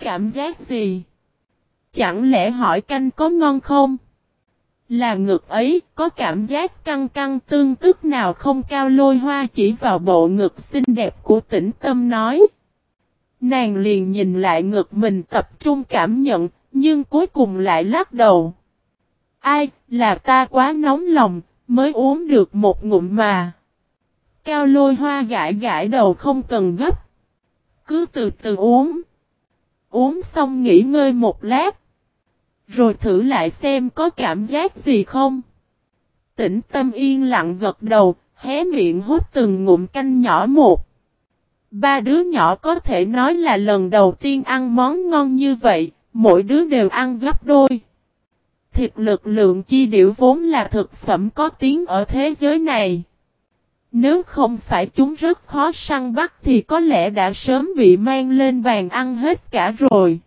Cảm giác gì? Chẳng lẽ hỏi canh có ngon không? Là ngực ấy, có cảm giác căng căng tương tức nào không cao lôi hoa chỉ vào bộ ngực xinh đẹp của tĩnh tâm nói. Nàng liền nhìn lại ngực mình tập trung cảm nhận, nhưng cuối cùng lại lắc đầu. Ai, là ta quá nóng lòng, mới uống được một ngụm mà. Cao lôi hoa gãi gãi đầu không cần gấp. Cứ từ từ uống. Uống xong nghỉ ngơi một lát. Rồi thử lại xem có cảm giác gì không. Tĩnh tâm yên lặng gật đầu, hé miệng hút từng ngụm canh nhỏ một. Ba đứa nhỏ có thể nói là lần đầu tiên ăn món ngon như vậy, mỗi đứa đều ăn gấp đôi. Thịt lực lượng chi điểu vốn là thực phẩm có tiếng ở thế giới này. Nếu không phải chúng rất khó săn bắt thì có lẽ đã sớm bị mang lên bàn ăn hết cả rồi.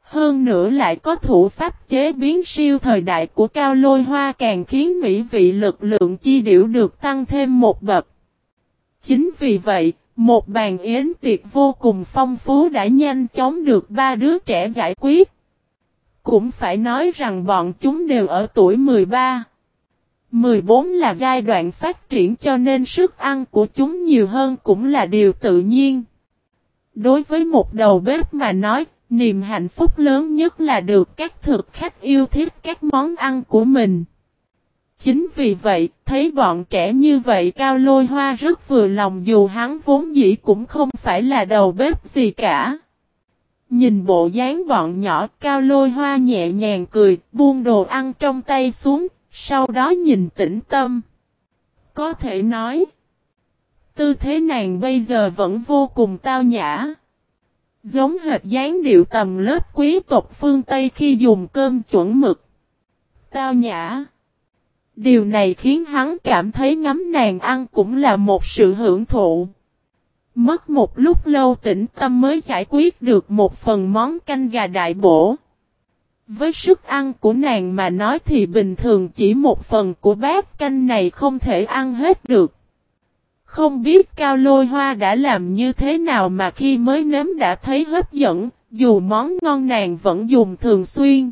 Hơn nữa lại có thủ pháp chế biến siêu thời đại của cao lôi hoa càng khiến mỹ vị lực lượng chi điểu được tăng thêm một bậc. Chính vì vậy, một bàn yến tiệc vô cùng phong phú đã nhanh chóng được ba đứa trẻ giải quyết. Cũng phải nói rằng bọn chúng đều ở tuổi 13. 14 là giai đoạn phát triển cho nên sức ăn của chúng nhiều hơn cũng là điều tự nhiên. Đối với một đầu bếp mà nói, niềm hạnh phúc lớn nhất là được các thực khách yêu thích các món ăn của mình. Chính vì vậy, thấy bọn trẻ như vậy Cao Lôi Hoa rất vừa lòng dù hắn vốn dĩ cũng không phải là đầu bếp gì cả. Nhìn bộ dáng bọn nhỏ Cao Lôi Hoa nhẹ nhàng cười, buông đồ ăn trong tay xuống, sau đó nhìn tĩnh tâm. Có thể nói, tư thế nàng bây giờ vẫn vô cùng tao nhã. Giống hệt dáng điệu tầm lớp quý tộc phương Tây khi dùng cơm chuẩn mực. Tao nhã. Điều này khiến hắn cảm thấy ngắm nàng ăn cũng là một sự hưởng thụ. Mất một lúc lâu tĩnh tâm mới giải quyết được một phần món canh gà đại bổ. Với sức ăn của nàng mà nói thì bình thường chỉ một phần của bát canh này không thể ăn hết được. Không biết cao lôi hoa đã làm như thế nào mà khi mới nếm đã thấy hấp dẫn, dù món ngon nàng vẫn dùng thường xuyên.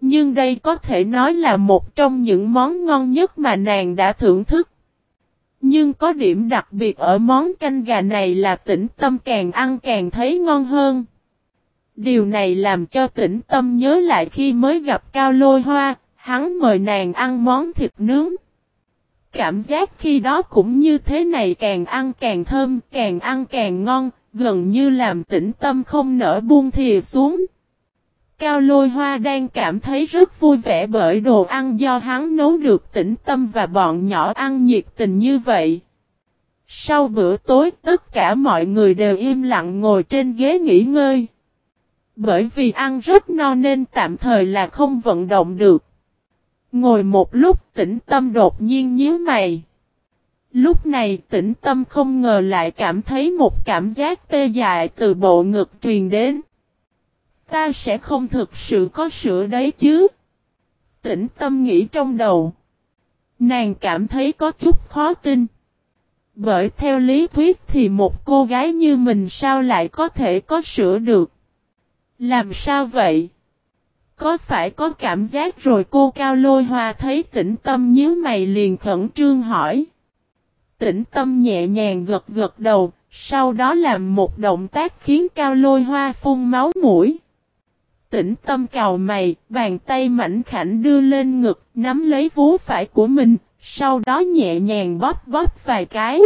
Nhưng đây có thể nói là một trong những món ngon nhất mà nàng đã thưởng thức. Nhưng có điểm đặc biệt ở món canh gà này là tĩnh tâm càng ăn càng thấy ngon hơn. Điều này làm cho tĩnh tâm nhớ lại khi mới gặp Cao Lôi Hoa, hắn mời nàng ăn món thịt nướng. Cảm giác khi đó cũng như thế này càng ăn càng thơm, càng ăn càng ngon, gần như làm tĩnh tâm không nở buông thìa xuống. Cao lôi hoa đang cảm thấy rất vui vẻ bởi đồ ăn do hắn nấu được tĩnh tâm và bọn nhỏ ăn nhiệt tình như vậy. Sau bữa tối tất cả mọi người đều im lặng ngồi trên ghế nghỉ ngơi. Bởi vì ăn rất no nên tạm thời là không vận động được. Ngồi một lúc tĩnh tâm đột nhiên nhíu mày. Lúc này tĩnh tâm không ngờ lại cảm thấy một cảm giác tê dại từ bộ ngực truyền đến. Ta sẽ không thực sự có sữa đấy chứ. Tĩnh tâm nghĩ trong đầu. Nàng cảm thấy có chút khó tin. Bởi theo lý thuyết thì một cô gái như mình sao lại có thể có sữa được. Làm sao vậy? Có phải có cảm giác rồi cô Cao Lôi Hoa thấy tĩnh tâm nhíu mày liền khẩn trương hỏi. Tĩnh tâm nhẹ nhàng gật gật đầu, sau đó làm một động tác khiến Cao Lôi Hoa phun máu mũi. Tĩnh tâm cào mày, bàn tay mảnh khảnh đưa lên ngực, nắm lấy vú phải của mình, sau đó nhẹ nhàng bóp bóp vài cái.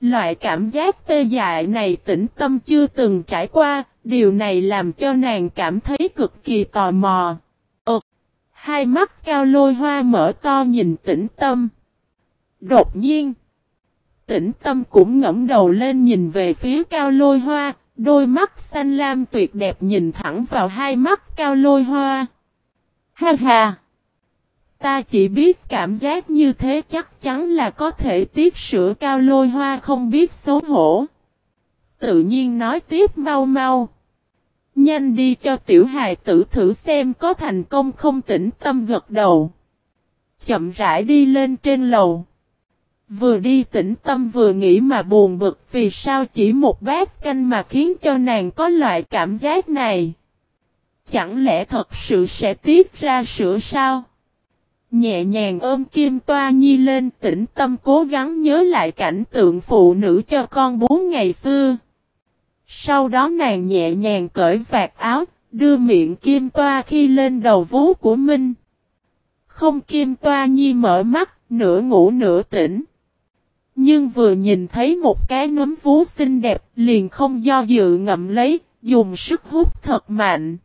Loại cảm giác tê dại này tĩnh tâm chưa từng trải qua, điều này làm cho nàng cảm thấy cực kỳ tò mò. Ơt! Hai mắt cao lôi hoa mở to nhìn tĩnh tâm. Đột nhiên! Tĩnh tâm cũng ngẫm đầu lên nhìn về phía cao lôi hoa, đôi mắt xanh lam tuyệt đẹp nhìn thẳng vào hai mắt cao lôi hoa. Ha ha! Ta chỉ biết cảm giác như thế chắc chắn là có thể tiết sữa cao lôi hoa không biết xấu hổ. Tự nhiên nói tiếp mau mau. Nhanh đi cho tiểu hài tử thử xem có thành công không tĩnh tâm gật đầu. Chậm rãi đi lên trên lầu. Vừa đi tĩnh tâm vừa nghĩ mà buồn bực vì sao chỉ một bát canh mà khiến cho nàng có loại cảm giác này. Chẳng lẽ thật sự sẽ tiết ra sữa sao? Nhẹ nhàng ôm Kim Toa Nhi lên tĩnh tâm cố gắng nhớ lại cảnh tượng phụ nữ cho con bú ngày xưa. Sau đó nàng nhẹ nhàng cởi vạt áo, đưa miệng Kim Toa khi lên đầu vú của Minh. Không Kim Toa Nhi mở mắt, nửa ngủ nửa tỉnh. Nhưng vừa nhìn thấy một cái núm vú xinh đẹp, liền không do dự ngậm lấy, dùng sức hút thật mạnh.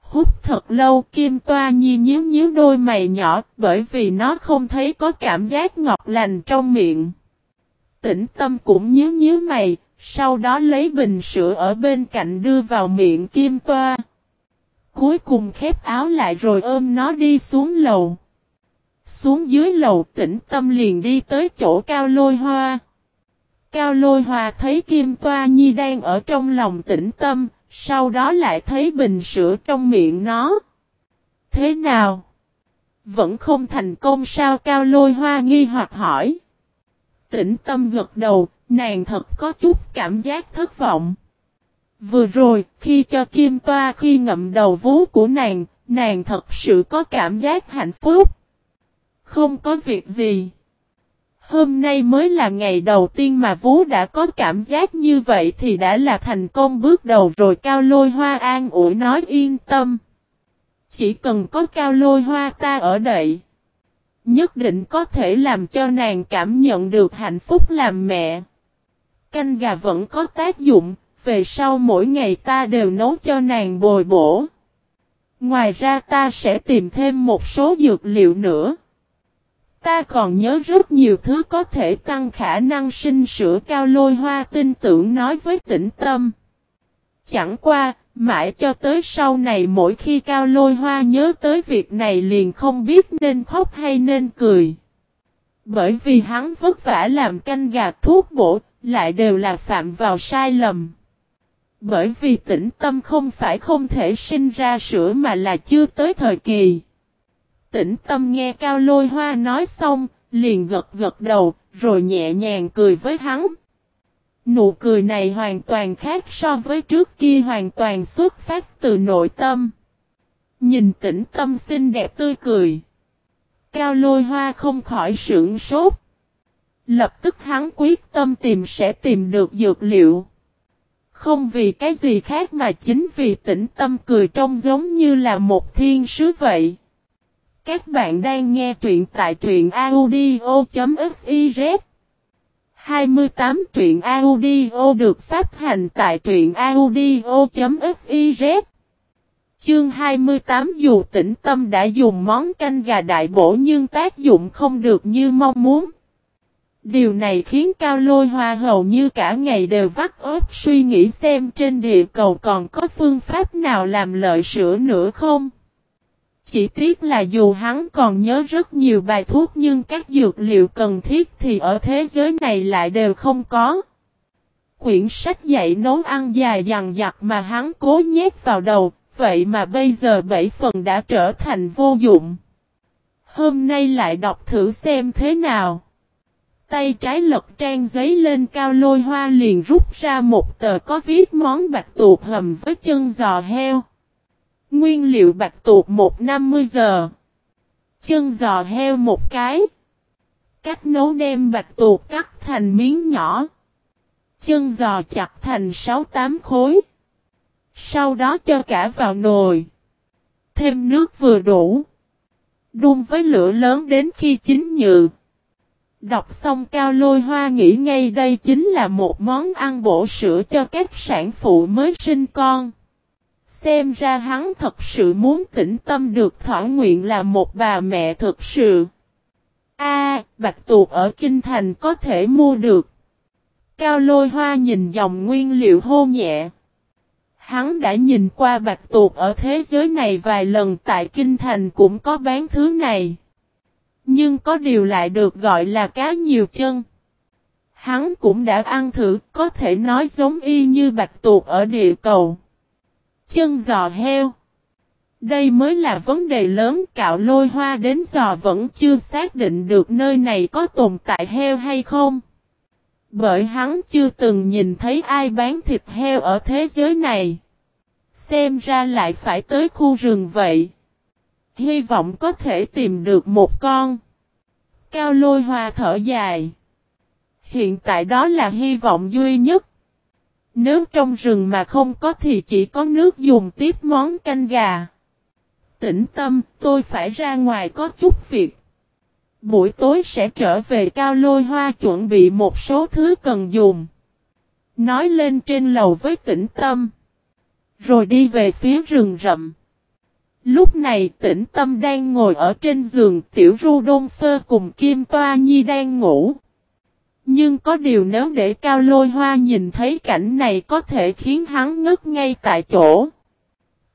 Hút thật lâu Kim Toa Nhi nhíu nhíu đôi mày nhỏ bởi vì nó không thấy có cảm giác ngọt lành trong miệng. Tĩnh tâm cũng nhíu nhíu mày, sau đó lấy bình sữa ở bên cạnh đưa vào miệng Kim Toa. Cuối cùng khép áo lại rồi ôm nó đi xuống lầu. Xuống dưới lầu tĩnh tâm liền đi tới chỗ cao lôi hoa. Cao lôi hoa thấy Kim Toa Nhi đang ở trong lòng tĩnh tâm, sau đó lại thấy bình sữa trong miệng nó. Thế nào? Vẫn không thành công sao cao lôi hoa nghi hoặc hỏi. Tĩnh tâm gật đầu, nàng thật có chút cảm giác thất vọng. Vừa rồi, khi cho Kim Toa khi ngậm đầu vú của nàng, nàng thật sự có cảm giác hạnh phúc. Không có việc gì. Hôm nay mới là ngày đầu tiên mà Vú đã có cảm giác như vậy thì đã là thành công bước đầu rồi Cao Lôi Hoa an ủi nói yên tâm. Chỉ cần có Cao Lôi Hoa ta ở đậy. Nhất định có thể làm cho nàng cảm nhận được hạnh phúc làm mẹ. Canh gà vẫn có tác dụng, về sau mỗi ngày ta đều nấu cho nàng bồi bổ. Ngoài ra ta sẽ tìm thêm một số dược liệu nữa. Ta còn nhớ rất nhiều thứ có thể tăng khả năng sinh sữa cao lôi hoa tin tưởng nói với tĩnh tâm. Chẳng qua, mãi cho tới sau này mỗi khi cao lôi hoa nhớ tới việc này liền không biết nên khóc hay nên cười. Bởi vì hắn vất vả làm canh gà thuốc bổ, lại đều là phạm vào sai lầm. Bởi vì tĩnh tâm không phải không thể sinh ra sữa mà là chưa tới thời kỳ. Tĩnh tâm nghe Cao Lôi Hoa nói xong, liền gật gật đầu, rồi nhẹ nhàng cười với hắn. Nụ cười này hoàn toàn khác so với trước kia hoàn toàn xuất phát từ nội tâm. Nhìn tĩnh tâm xinh đẹp tươi cười. Cao lôi hoa không khỏi sưởng sốt. Lập tức hắn quyết tâm tìm sẽ tìm được dược liệu. Không vì cái gì khác mà chính vì tĩnh tâm cười trông giống như là một thiên sứ vậy. Các bạn đang nghe truyện tại truyện audio.fiz 28 truyện audio được phát hành tại truyện audio.fiz Chương 28 dù tĩnh tâm đã dùng món canh gà đại bổ nhưng tác dụng không được như mong muốn. Điều này khiến Cao Lôi Hoa hầu như cả ngày đều vắt ớt suy nghĩ xem trên địa cầu còn có phương pháp nào làm lợi sữa nữa không. Chỉ tiếc là dù hắn còn nhớ rất nhiều bài thuốc nhưng các dược liệu cần thiết thì ở thế giới này lại đều không có. Quyển sách dạy nấu ăn dài dằng dặc mà hắn cố nhét vào đầu, vậy mà bây giờ bảy phần đã trở thành vô dụng. Hôm nay lại đọc thử xem thế nào. Tay trái lật trang giấy lên cao lôi hoa liền rút ra một tờ có viết món bạch tuột hầm với chân giò heo. Nguyên liệu bạch tuộc một năm mươi giờ. Chân giò heo một cái. Cách nấu đem bạch tuộc cắt thành miếng nhỏ. Chân giò chặt thành 6-8 khối. Sau đó cho cả vào nồi. Thêm nước vừa đủ. Đun với lửa lớn đến khi chín nhừ Đọc xong cao lôi hoa nghĩ ngay đây chính là một món ăn bổ sữa cho các sản phụ mới sinh con. Xem ra hắn thật sự muốn tĩnh tâm được thỏa nguyện là một bà mẹ thực sự. A, bạch tuộc ở Kinh Thành có thể mua được. Cao lôi hoa nhìn dòng nguyên liệu hô nhẹ. Hắn đã nhìn qua bạch tuộc ở thế giới này vài lần tại Kinh Thành cũng có bán thứ này. Nhưng có điều lại được gọi là cá nhiều chân. Hắn cũng đã ăn thử, có thể nói giống y như bạch tuộc ở địa cầu chân giò heo. Đây mới là vấn đề lớn cạo lôi hoa đến giờ vẫn chưa xác định được nơi này có tồn tại heo hay không. Bởi hắn chưa từng nhìn thấy ai bán thịt heo ở thế giới này. Xem ra lại phải tới khu rừng vậy. Hy vọng có thể tìm được một con. Cao lôi hoa thở dài. Hiện tại đó là hy vọng duy nhất. Nếu trong rừng mà không có thì chỉ có nước dùng tiếp món canh gà. Tĩnh tâm, tôi phải ra ngoài có chút việc. Buổi tối sẽ trở về cao lôi hoa chuẩn bị một số thứ cần dùng. Nói lên trên lầu với tĩnh tâm. Rồi đi về phía rừng rậm. Lúc này tĩnh tâm đang ngồi ở trên giường, tiểu ru đôn phơ cùng Kim Toa Nhi đang ngủ. Nhưng có điều nếu để cao lôi hoa nhìn thấy cảnh này có thể khiến hắn ngất ngay tại chỗ.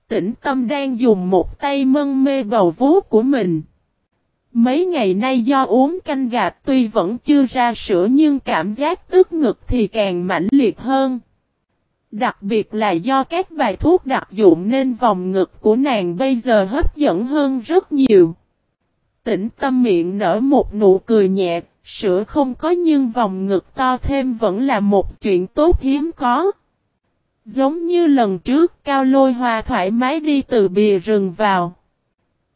Tĩnh tâm đang dùng một tay mân mê bầu vú của mình. Mấy ngày nay do uống canh gà tuy vẫn chưa ra sữa nhưng cảm giác tức ngực thì càng mãnh liệt hơn. Đặc biệt là do các bài thuốc đặc dụng nên vòng ngực của nàng bây giờ hấp dẫn hơn rất nhiều. Tĩnh tâm miệng nở một nụ cười nhẹ, sữa không có nhưng vòng ngực to thêm vẫn là một chuyện tốt hiếm có. Giống như lần trước Cao Lôi Hoa thoải mái đi từ bìa rừng vào.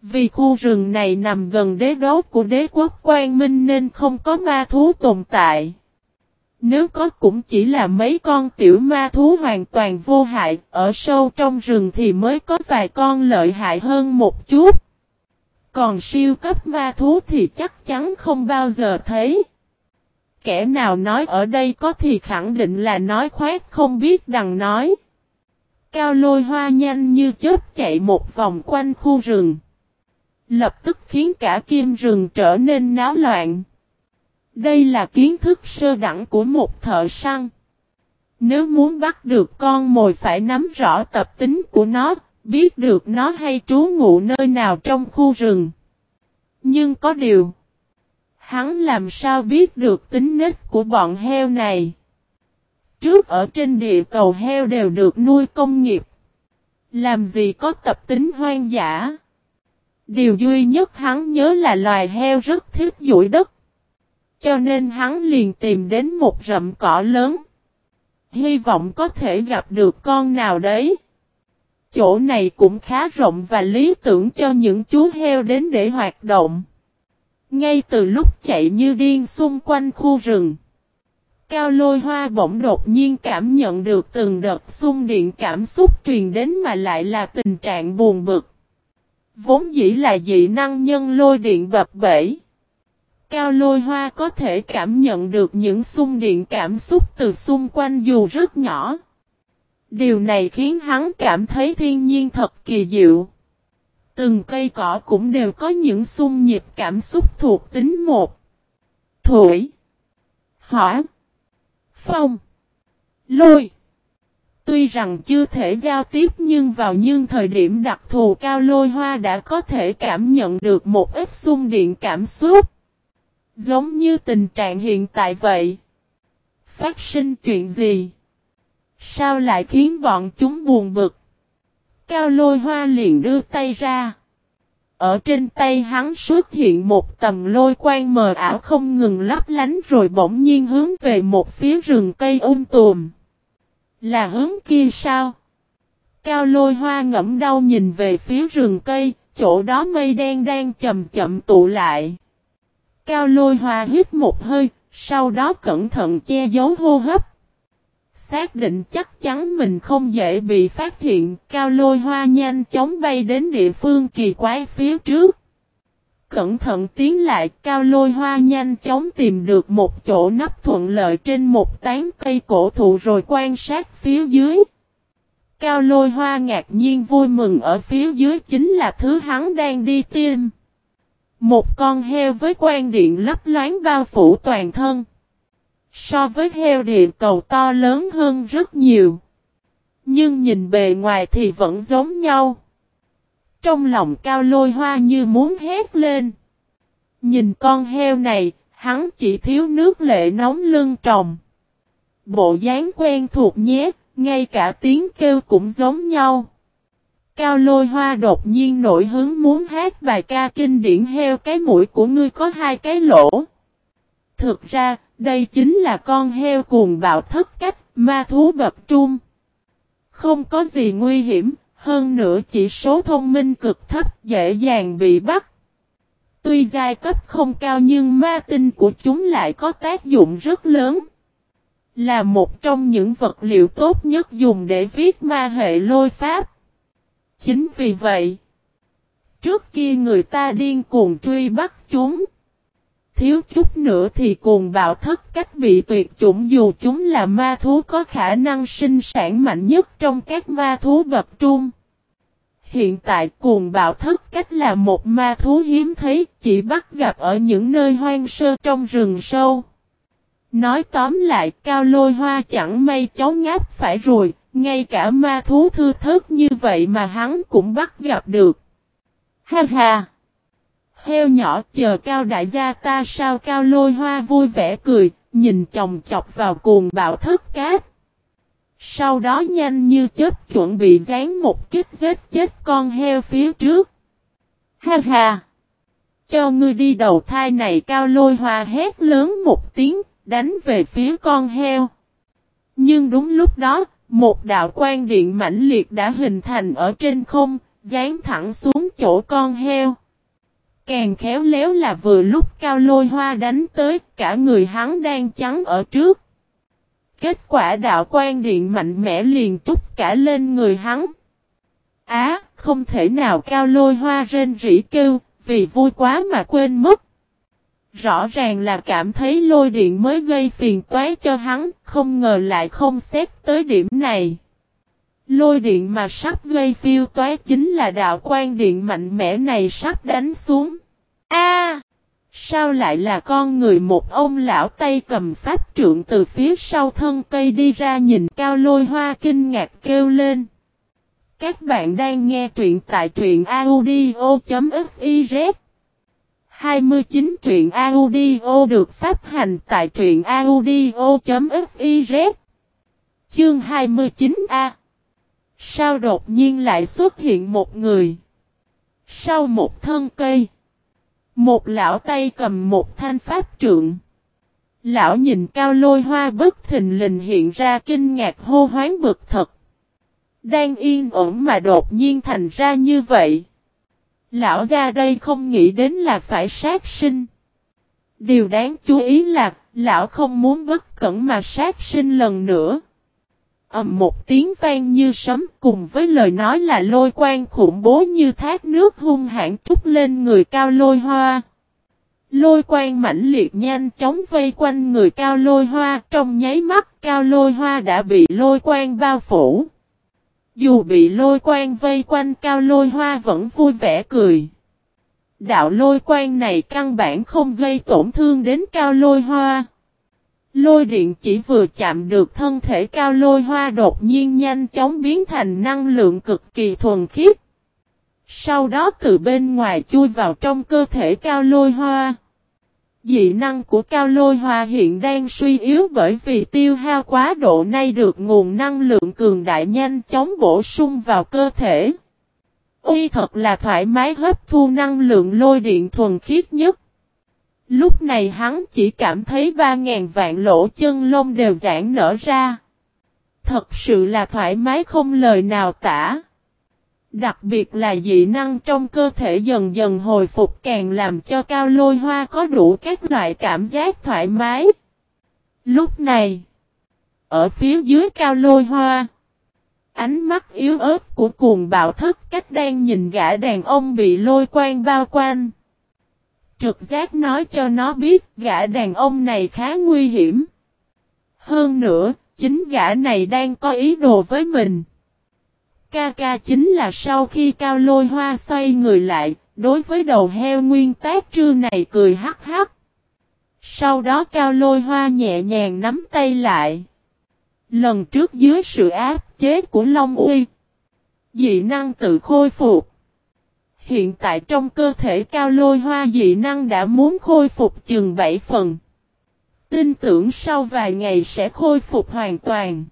Vì khu rừng này nằm gần đế đốt của đế quốc Quang Minh nên không có ma thú tồn tại. Nếu có cũng chỉ là mấy con tiểu ma thú hoàn toàn vô hại, ở sâu trong rừng thì mới có vài con lợi hại hơn một chút. Còn siêu cấp ma thú thì chắc chắn không bao giờ thấy. Kẻ nào nói ở đây có thì khẳng định là nói khoét không biết đằng nói. Cao lôi hoa nhanh như chớp chạy một vòng quanh khu rừng. Lập tức khiến cả kim rừng trở nên náo loạn. Đây là kiến thức sơ đẳng của một thợ săn. Nếu muốn bắt được con mồi phải nắm rõ tập tính của nó, biết được nó hay trú ngụ nơi nào trong khu rừng. Nhưng có điều, hắn làm sao biết được tính nết của bọn heo này? Trước ở trên địa cầu heo đều được nuôi công nghiệp. Làm gì có tập tính hoang dã? Điều duy nhất hắn nhớ là loài heo rất thích dụi đất. Cho nên hắn liền tìm đến một rậm cỏ lớn. Hy vọng có thể gặp được con nào đấy. Chỗ này cũng khá rộng và lý tưởng cho những chú heo đến để hoạt động. Ngay từ lúc chạy như điên xung quanh khu rừng. Cao lôi hoa bỗng đột nhiên cảm nhận được từng đợt xung điện cảm xúc truyền đến mà lại là tình trạng buồn bực. Vốn dĩ là dị năng nhân lôi điện bập bể. Cao lôi hoa có thể cảm nhận được những xung điện cảm xúc từ xung quanh dù rất nhỏ. Điều này khiến hắn cảm thấy thiên nhiên thật kỳ diệu. Từng cây cỏ cũng đều có những xung nhịp cảm xúc thuộc tính một. Thổi. Hỏa. Phong. Lôi. Tuy rằng chưa thể giao tiếp nhưng vào những thời điểm đặc thù cao lôi hoa đã có thể cảm nhận được một ít xung điện cảm xúc. Giống như tình trạng hiện tại vậy. Phát sinh chuyện gì? Sao lại khiến bọn chúng buồn bực? Cao lôi hoa liền đưa tay ra. Ở trên tay hắn xuất hiện một tầm lôi quang mờ ảo không ngừng lấp lánh rồi bỗng nhiên hướng về một phía rừng cây um tùm. Là hướng kia sao? Cao lôi hoa ngẫm đau nhìn về phía rừng cây, chỗ đó mây đen đang chậm chậm tụ lại. Cao lôi hoa hít một hơi, sau đó cẩn thận che giấu hô hấp. Xác định chắc chắn mình không dễ bị phát hiện, cao lôi hoa nhanh chóng bay đến địa phương kỳ quái phía trước. Cẩn thận tiến lại, cao lôi hoa nhanh chóng tìm được một chỗ nắp thuận lợi trên một tán cây cổ thụ rồi quan sát phía dưới. Cao lôi hoa ngạc nhiên vui mừng ở phía dưới chính là thứ hắn đang đi tìm. Một con heo với quan điện lấp loáng bao phủ toàn thân. So với heo địa cầu to lớn hơn rất nhiều. Nhưng nhìn bề ngoài thì vẫn giống nhau. Trong lòng cao lôi hoa như muốn hét lên. Nhìn con heo này, hắn chỉ thiếu nước lệ nóng lưng tròng. Bộ dáng quen thuộc nhé, ngay cả tiếng kêu cũng giống nhau. Cao lôi hoa đột nhiên nổi hứng muốn hát bài ca kinh điển heo cái mũi của ngươi có hai cái lỗ. Thực ra, đây chính là con heo cuồng bạo thất cách, ma thú bập trung. Không có gì nguy hiểm, hơn nữa chỉ số thông minh cực thấp dễ dàng bị bắt. Tuy giai cấp không cao nhưng ma tinh của chúng lại có tác dụng rất lớn. Là một trong những vật liệu tốt nhất dùng để viết ma hệ lôi pháp. Chính vì vậy, trước kia người ta điên cuồng truy bắt chúng. Thiếu chút nữa thì cuồng bạo thất cách bị tuyệt chủng dù chúng là ma thú có khả năng sinh sản mạnh nhất trong các ma thú bập trung. Hiện tại cuồng bạo thất cách là một ma thú hiếm thấy chỉ bắt gặp ở những nơi hoang sơ trong rừng sâu. Nói tóm lại cao lôi hoa chẳng may cháu ngáp phải rồi, ngay cả ma thú thư thớt như vậy mà hắn cũng bắt gặp được. Ha ha! Heo nhỏ chờ cao đại gia ta sao cao lôi hoa vui vẻ cười, nhìn chồng chọc vào cuồng bạo thất cát. Sau đó nhanh như chết chuẩn bị dán một kích giết chết con heo phía trước. Ha ha! Cho ngươi đi đầu thai này cao lôi hoa hét lớn một tiếng, đánh về phía con heo. Nhưng đúng lúc đó, một đạo quan điện mãnh liệt đã hình thành ở trên không, dán thẳng xuống chỗ con heo. Càng khéo léo là vừa lúc cao lôi hoa đánh tới, cả người hắn đang trắng ở trước. Kết quả đạo quan điện mạnh mẽ liền trút cả lên người hắn. Á, không thể nào cao lôi hoa rên rỉ kêu, vì vui quá mà quên mất. Rõ ràng là cảm thấy lôi điện mới gây phiền toái cho hắn, không ngờ lại không xét tới điểm này. Lôi điện mà sắp gây phiêu toái chính là đạo quan điện mạnh mẽ này sắp đánh xuống. A! sao lại là con người một ông lão tay cầm pháp trượng từ phía sau thân cây đi ra nhìn cao lôi hoa kinh ngạc kêu lên. Các bạn đang nghe truyện tại truyện audio.fif 29 truyện audio được phát hành tại truyện audio.fiz Chương 29A Sao đột nhiên lại xuất hiện một người? Sau một thân cây, Một lão tay cầm một thanh pháp trượng. Lão nhìn cao lôi hoa bất thình lình hiện ra kinh ngạc hô hoáng bực thật. Đang yên ổn mà đột nhiên thành ra như vậy. Lão ra đây không nghĩ đến là phải sát sinh. Điều đáng chú ý là, lão không muốn bất cẩn mà sát sinh lần nữa. ầm một tiếng vang như sấm cùng với lời nói là lôi quan khủng bố như thác nước hung hãn trút lên người cao lôi hoa. Lôi quan mãnh liệt nhanh chóng vây quanh người cao lôi hoa, trong nháy mắt cao lôi hoa đã bị lôi quan bao phủ. Dù bị lôi quan vây quanh, cao lôi hoa vẫn vui vẻ cười. Đạo lôi quan này căn bản không gây tổn thương đến cao lôi hoa. Lôi điện chỉ vừa chạm được thân thể cao lôi hoa đột nhiên nhanh chóng biến thành năng lượng cực kỳ thuần khiết. Sau đó từ bên ngoài chui vào trong cơ thể cao lôi hoa. Dị năng của cao lôi hoa hiện đang suy yếu bởi vì tiêu hao quá độ nay được nguồn năng lượng cường đại nhanh chóng bổ sung vào cơ thể. Uy thật là thoải mái hấp thu năng lượng lôi điện thuần khiết nhất. Lúc này hắn chỉ cảm thấy 3.000 vạn lỗ chân lông đều giãn nở ra. Thật sự là thoải mái không lời nào tả. Đặc biệt là dị năng trong cơ thể dần dần hồi phục càng làm cho cao lôi hoa có đủ các loại cảm giác thoải mái. Lúc này, ở phía dưới cao lôi hoa, ánh mắt yếu ớt của cuồng bạo thất cách đang nhìn gã đàn ông bị lôi quang bao quanh. Trực giác nói cho nó biết gã đàn ông này khá nguy hiểm. Hơn nữa, chính gã này đang có ý đồ với mình. Ca ca chính là sau khi cao lôi hoa xoay người lại, đối với đầu heo nguyên tác trư này cười hắc hắc. Sau đó cao lôi hoa nhẹ nhàng nắm tay lại. Lần trước dưới sự áp chế của Long Uy, dị năng tự khôi phục. Hiện tại trong cơ thể cao lôi hoa dị năng đã muốn khôi phục chừng 7 phần. Tin tưởng sau vài ngày sẽ khôi phục hoàn toàn.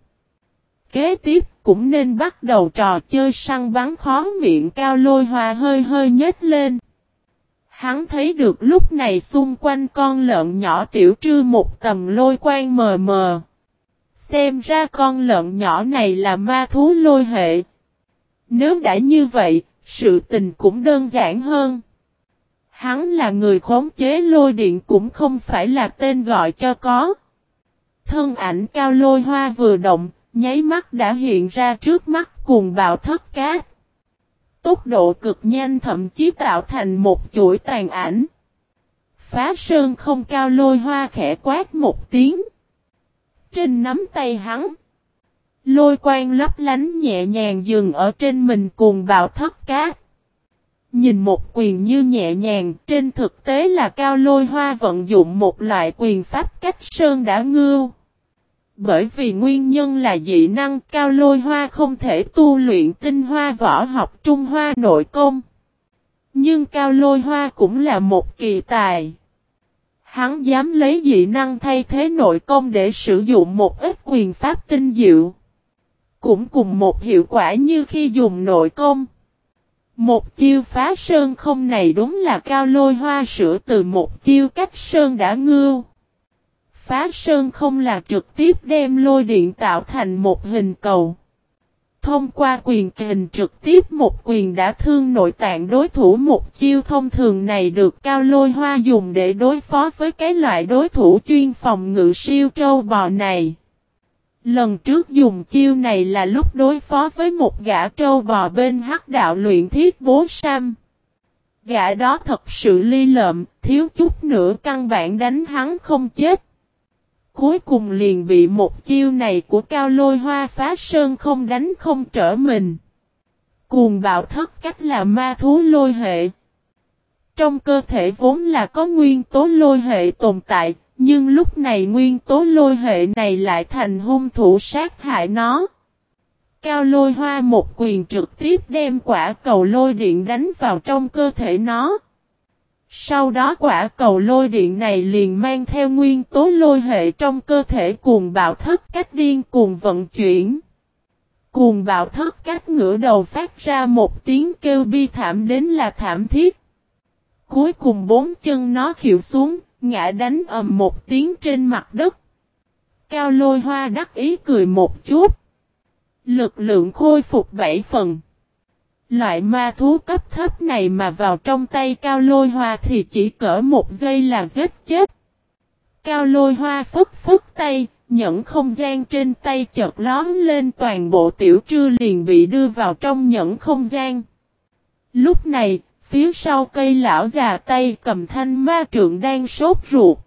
Kế tiếp cũng nên bắt đầu trò chơi săn bắn khó miệng cao lôi hoa hơi hơi nhếch lên. Hắn thấy được lúc này xung quanh con lợn nhỏ tiểu trư một tầm lôi quang mờ mờ. Xem ra con lợn nhỏ này là ma thú lôi hệ. Nếu đã như vậy, sự tình cũng đơn giản hơn. Hắn là người khống chế lôi điện cũng không phải là tên gọi cho có. Thân ảnh cao lôi hoa vừa động, nháy mắt đã hiện ra trước mắt cùng bạo thất cát. Tốc độ cực nhanh thậm chí tạo thành một chuỗi tàn ảnh. Phá sơn không cao lôi hoa khẽ quát một tiếng. Trên nắm tay hắn. Lôi quang lấp lánh nhẹ nhàng dừng ở trên mình cùng bạo thất cát. Nhìn một quyền như nhẹ nhàng, trên thực tế là cao lôi hoa vận dụng một loại quyền pháp cách sơn đã ngưu. Bởi vì nguyên nhân là dị năng cao lôi hoa không thể tu luyện tinh hoa võ học trung hoa nội công. Nhưng cao lôi hoa cũng là một kỳ tài. Hắn dám lấy dị năng thay thế nội công để sử dụng một ít quyền pháp tinh diệu. Cũng cùng một hiệu quả như khi dùng nội công. Một chiêu phá sơn không này đúng là cao lôi hoa sửa từ một chiêu cách sơn đã ngưu. Phá sơn không là trực tiếp đem lôi điện tạo thành một hình cầu. Thông qua quyền kình trực tiếp một quyền đã thương nội tạng đối thủ một chiêu thông thường này được cao lôi hoa dùng để đối phó với cái loại đối thủ chuyên phòng ngự siêu trâu bò này. Lần trước dùng chiêu này là lúc đối phó với một gã trâu bò bên hắc đạo luyện thiết bố Sam. Gã đó thật sự ly lợm, thiếu chút nữa căn bản đánh hắn không chết. Cuối cùng liền bị một chiêu này của cao lôi hoa phá sơn không đánh không trở mình. Cuồng bạo thất cách là ma thú lôi hệ. Trong cơ thể vốn là có nguyên tố lôi hệ tồn tại, nhưng lúc này nguyên tố lôi hệ này lại thành hung thủ sát hại nó. Cao lôi hoa một quyền trực tiếp đem quả cầu lôi điện đánh vào trong cơ thể nó. Sau đó quả cầu lôi điện này liền mang theo nguyên tố lôi hệ trong cơ thể cuồng bạo thất cách điên cuồng vận chuyển. Cuồng bạo thất cách ngửa đầu phát ra một tiếng kêu bi thảm đến là thảm thiết. Cuối cùng bốn chân nó khịu xuống, ngã đánh ầm một tiếng trên mặt đất. Cao lôi hoa đắc ý cười một chút. Lực lượng khôi phục bảy phần. Loại ma thú cấp thấp này mà vào trong tay cao lôi hoa thì chỉ cỡ một giây là giết chết. Cao lôi hoa phức phức tay, nhẫn không gian trên tay chợt lón lên toàn bộ tiểu trư liền bị đưa vào trong nhẫn không gian. Lúc này, phía sau cây lão già tay cầm thanh ma trượng đang sốt ruột.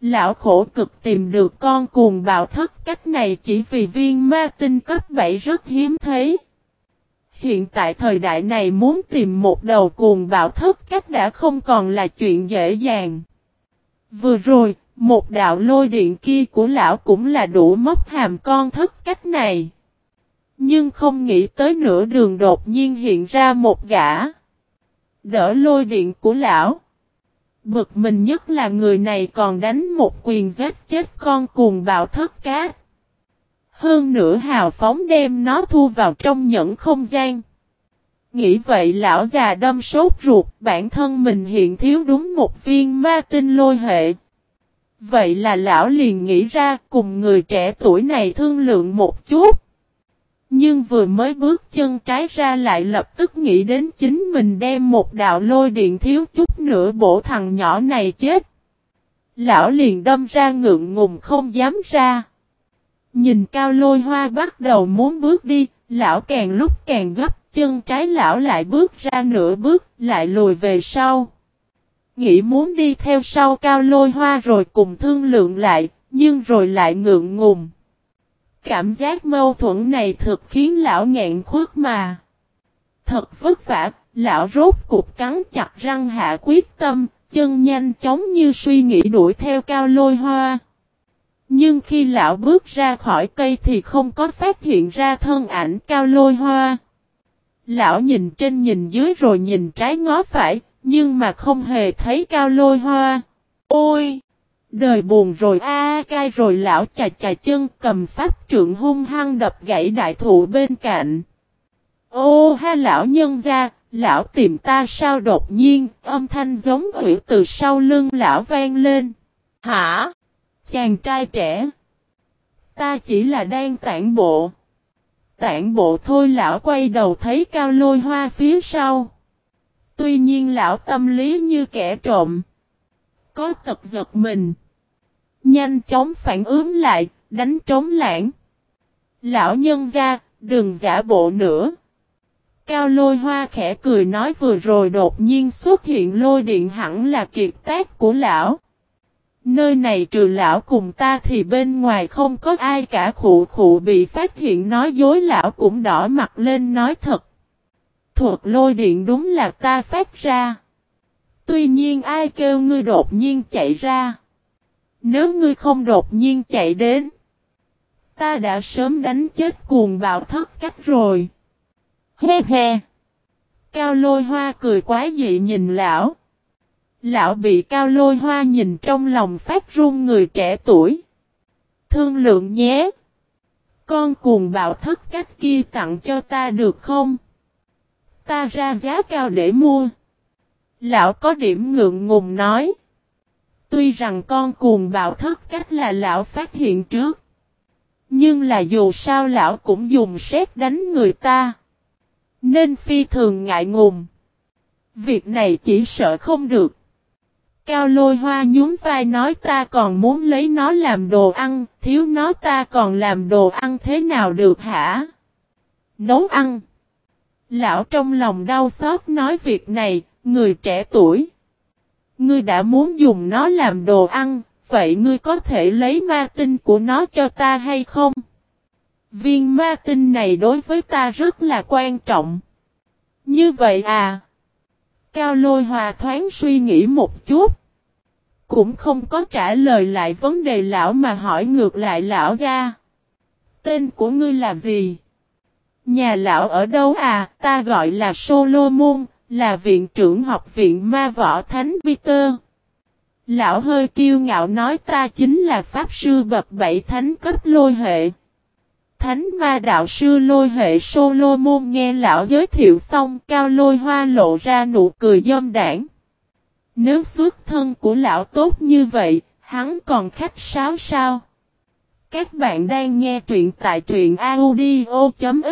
Lão khổ cực tìm được con cuồng bạo thất cách này chỉ vì viên ma tinh cấp 7 rất hiếm thấy. Hiện tại thời đại này muốn tìm một đầu cuồng bạo thất cách đã không còn là chuyện dễ dàng. Vừa rồi, một đạo lôi điện kia của lão cũng là đủ móc hàm con thất cách này. Nhưng không nghĩ tới nửa đường đột nhiên hiện ra một gã. Đỡ lôi điện của lão. Bực mình nhất là người này còn đánh một quyền giết chết con cuồng bạo thất cát. Hơn nữa hào phóng đem nó thu vào trong nhẫn không gian. Nghĩ vậy lão già đâm sốt ruột, bản thân mình hiện thiếu đúng một viên ma tinh lôi hệ. Vậy là lão liền nghĩ ra cùng người trẻ tuổi này thương lượng một chút. Nhưng vừa mới bước chân trái ra lại lập tức nghĩ đến chính mình đem một đạo lôi điện thiếu chút nữa bổ thằng nhỏ này chết. Lão liền đâm ra ngượng ngùng không dám ra. Nhìn cao lôi hoa bắt đầu muốn bước đi, lão càng lúc càng gấp, chân trái lão lại bước ra nửa bước, lại lùi về sau. Nghĩ muốn đi theo sau cao lôi hoa rồi cùng thương lượng lại, nhưng rồi lại ngượng ngùng. Cảm giác mâu thuẫn này thực khiến lão nghẹn khuất mà. Thật vất vả, lão rốt cục cắn chặt răng hạ quyết tâm, chân nhanh chóng như suy nghĩ đuổi theo cao lôi hoa. Nhưng khi lão bước ra khỏi cây thì không có phát hiện ra thân ảnh cao lôi hoa. Lão nhìn trên nhìn dưới rồi nhìn trái ngó phải, nhưng mà không hề thấy cao lôi hoa. Ôi! Đời buồn rồi a cai rồi lão chà chà chân cầm pháp trượng hung hăng đập gãy đại thụ bên cạnh. Ô ha lão nhân ra, lão tìm ta sao đột nhiên, âm thanh giống ủy từ sau lưng lão vang lên. Hả? Chàng trai trẻ. Ta chỉ là đang tản bộ. Tản bộ thôi lão quay đầu thấy cao lôi hoa phía sau. Tuy nhiên lão tâm lý như kẻ trộm. Có tật giật mình. Nhanh chóng phản ứng lại, đánh trống lãng. Lão nhân ra, đừng giả bộ nữa. Cao lôi hoa khẽ cười nói vừa rồi đột nhiên xuất hiện lôi điện hẳn là kiệt tác của lão. Nơi này trừ lão cùng ta thì bên ngoài không có ai cả khụ khụ bị phát hiện nói dối, lão cũng đỏ mặt lên nói thật. Thuật lôi điện đúng là ta phát ra. Tuy nhiên ai kêu ngươi đột nhiên chạy ra. Nếu ngươi không đột nhiên chạy đến. Ta đã sớm đánh chết cuồng bạo thất cách rồi. He he. Cao lôi hoa cười quá dị nhìn lão. Lão bị cao lôi hoa nhìn trong lòng phát run người trẻ tuổi. Thương lượng nhé. Con cuồng bạo thất cách kia tặng cho ta được không? Ta ra giá cao để mua. Lão có điểm ngượng ngùng nói. Tuy rằng con cuồng bạo thất cách là lão phát hiện trước. Nhưng là dù sao lão cũng dùng xét đánh người ta. Nên phi thường ngại ngùng. Việc này chỉ sợ không được. Cao lôi hoa nhún vai nói ta còn muốn lấy nó làm đồ ăn, thiếu nó ta còn làm đồ ăn thế nào được hả? Nấu ăn. Lão trong lòng đau xót nói việc này, người trẻ tuổi. Ngươi đã muốn dùng nó làm đồ ăn, vậy ngươi có thể lấy ma tinh của nó cho ta hay không? Viên ma tinh này đối với ta rất là quan trọng. Như vậy à? Cao lôi hòa thoáng suy nghĩ một chút. Cũng không có trả lời lại vấn đề lão mà hỏi ngược lại lão ra. Tên của ngươi là gì? Nhà lão ở đâu à? Ta gọi là Solomon, là viện trưởng học viện ma võ thánh Peter. Lão hơi kiêu ngạo nói ta chính là pháp sư bậc bảy thánh cấp lôi hệ. Thánh ma đạo sư lôi hệ Solomon nghe lão giới thiệu xong cao lôi hoa lộ ra nụ cười dâm đảng. Nếu xuất thân của lão tốt như vậy, hắn còn khách sáo sao? Các bạn đang nghe truyện tại truyện audio.fiz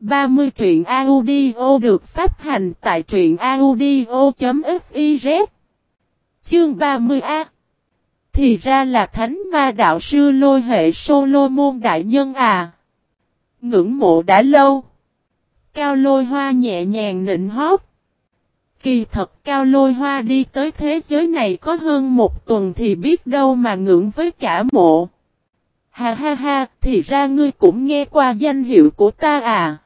30 truyện audio được phát hành tại truyện audio.fiz Chương 30A thì ra là thánh ma đạo sư lôi hệ Solomon đại nhân à Ngưỡng mộ đã lâu Cao lôi hoa nhẹ nhàng nịnh hót Kỳ thật cao lôi hoa đi tới thế giới này có hơn một tuần thì biết đâu mà ngưỡng với trả mộ. Ha ha ha, thì ra ngươi cũng nghe qua danh hiệu của ta à.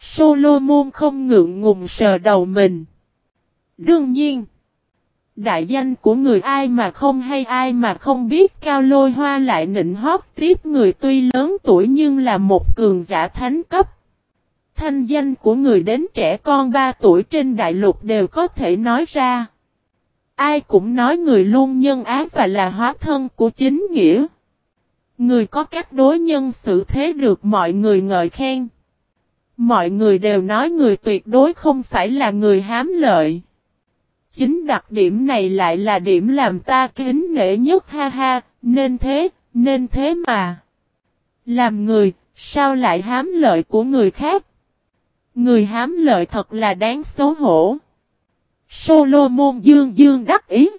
Solomon không ngượng ngùng sờ đầu mình. Đương nhiên, đại danh của người ai mà không hay ai mà không biết, cao lôi hoa lại nịnh hót tiếp người tuy lớn tuổi nhưng là một cường giả thánh cấp. Thanh danh của người đến trẻ con 3 tuổi trên đại lục đều có thể nói ra. Ai cũng nói người luôn nhân ái và là hóa thân của chính nghĩa. Người có cách đối nhân xử thế được mọi người ngợi khen. Mọi người đều nói người tuyệt đối không phải là người hám lợi. Chính đặc điểm này lại là điểm làm ta kính nể nhất ha ha, nên thế, nên thế mà. Làm người, sao lại hám lợi của người khác? Người hám lợi thật là đáng xấu hổ. Solomon dương dương đắc ý.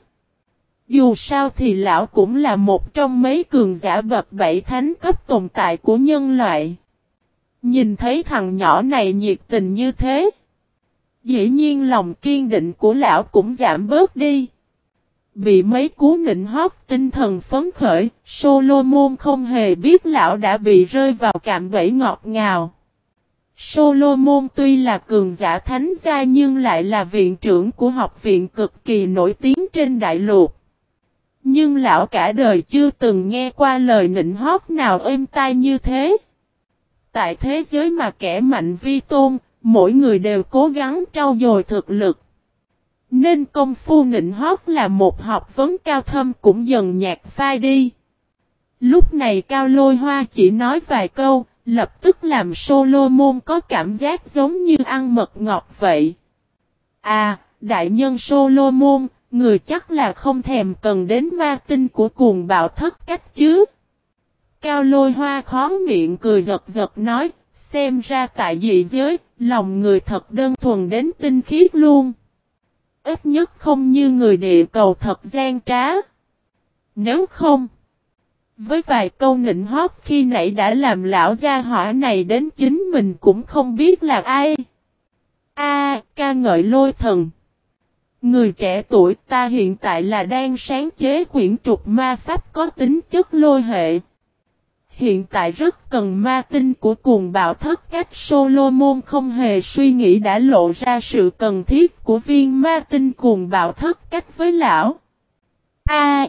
Dù sao thì lão cũng là một trong mấy cường giả bậc bảy thánh cấp tồn tại của nhân loại. Nhìn thấy thằng nhỏ này nhiệt tình như thế. Dĩ nhiên lòng kiên định của lão cũng giảm bớt đi. Bị mấy cú nịnh hót tinh thần phấn khởi, Solomon không hề biết lão đã bị rơi vào cạm bẫy ngọt ngào. Solomon tuy là cường giả thánh gia nhưng lại là viện trưởng của học viện cực kỳ nổi tiếng trên đại lục. Nhưng lão cả đời chưa từng nghe qua lời nịnh hót nào êm tai như thế. Tại thế giới mà kẻ mạnh vi tôn, mỗi người đều cố gắng trau dồi thực lực. Nên công phu nịnh hót là một học vấn cao thâm cũng dần nhạt phai đi. Lúc này Cao Lôi Hoa chỉ nói vài câu, lập tức làm Solomon có cảm giác giống như ăn mật ngọt vậy. À, đại nhân Solomon, người chắc là không thèm cần đến ma tinh của cuồng bạo thất cách chứ. Cao Lôi Hoa khó miệng cười giật giật nói, xem ra tại dị giới, lòng người thật đơn thuần đến tinh khiết luôn. Ít nhất không như người địa cầu thật gian trá. Nếu không, với vài câu nịnh hót khi nãy đã làm lão gia hỏa này đến chính mình cũng không biết là ai. A, ca ngợi lôi thần. Người trẻ tuổi ta hiện tại là đang sáng chế quyển trục ma pháp có tính chất lôi hệ. Hiện tại rất cần ma tinh của cuồng bạo thất cách Solomon không hề suy nghĩ đã lộ ra sự cần thiết của viên ma tinh cuồng bạo thất cách với lão. A.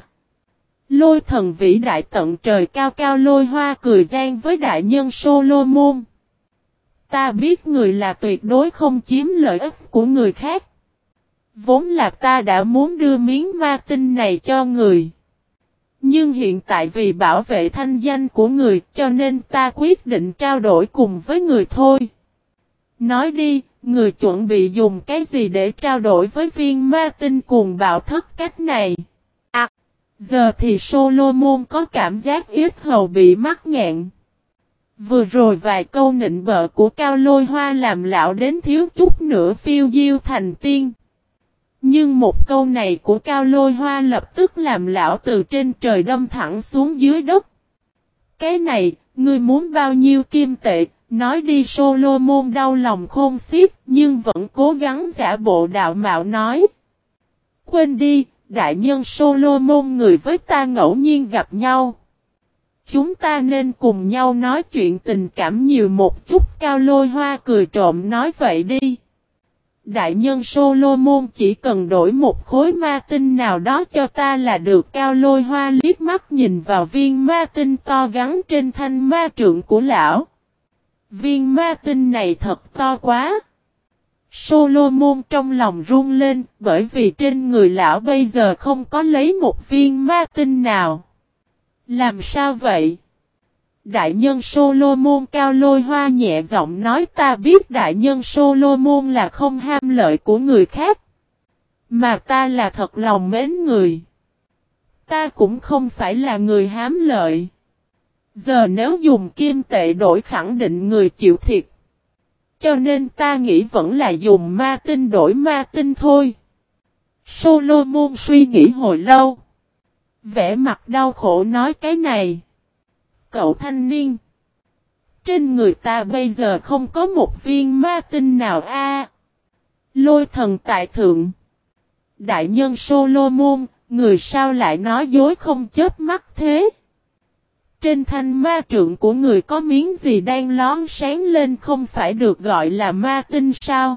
lôi thần vĩ đại tận trời cao cao lôi hoa cười gian với đại nhân Solomon. Ta biết người là tuyệt đối không chiếm lợi ích của người khác. Vốn là ta đã muốn đưa miếng ma tinh này cho người. Nhưng hiện tại vì bảo vệ thanh danh của người cho nên ta quyết định trao đổi cùng với người thôi. Nói đi, người chuẩn bị dùng cái gì để trao đổi với viên ma tinh cuồng bạo thất cách này? À, giờ thì Solomon có cảm giác ít hầu bị mắc nghẹn. Vừa rồi vài câu nịnh bợ của cao lôi hoa làm lão đến thiếu chút nữa phiêu diêu thành tiên. Nhưng một câu này của Cao Lôi Hoa lập tức làm lão từ trên trời đâm thẳng xuống dưới đất. Cái này, ngươi muốn bao nhiêu kim tệ, nói đi Solomon đau lòng khôn xiết, nhưng vẫn cố gắng giả bộ đạo mạo nói. Quên đi, đại nhân Solomon người với ta ngẫu nhiên gặp nhau. Chúng ta nên cùng nhau nói chuyện tình cảm nhiều một chút cao lôi hoa cười trộm nói vậy đi. Đại nhân Solomon chỉ cần đổi một khối ma tinh nào đó cho ta là được cao lôi hoa liếc mắt nhìn vào viên ma tinh to gắn trên thanh ma trượng của lão. Viên ma tinh này thật to quá. Solomon trong lòng run lên, bởi vì trên người lão bây giờ không có lấy một viên ma tinh nào. Làm sao vậy? Đại nhân Solomon cao lôi hoa nhẹ giọng nói, ta biết đại nhân Solomon là không ham lợi của người khác. Mà ta là thật lòng mến người. Ta cũng không phải là người hám lợi. Giờ nếu dùng kim tệ đổi khẳng định người chịu thiệt. Cho nên ta nghĩ vẫn là dùng ma tinh đổi ma tinh thôi. Solomon suy nghĩ hồi lâu. Vẽ mặt đau khổ nói, cái này cậu thanh niên. Trên người ta bây giờ không có một viên ma tinh nào a. Lôi thần tại thượng. Đại nhân Solomon, người sao lại nói dối không chết mắt thế? Trên thanh ma trượng của người có miếng gì đang lón sáng lên không phải được gọi là ma tinh sao?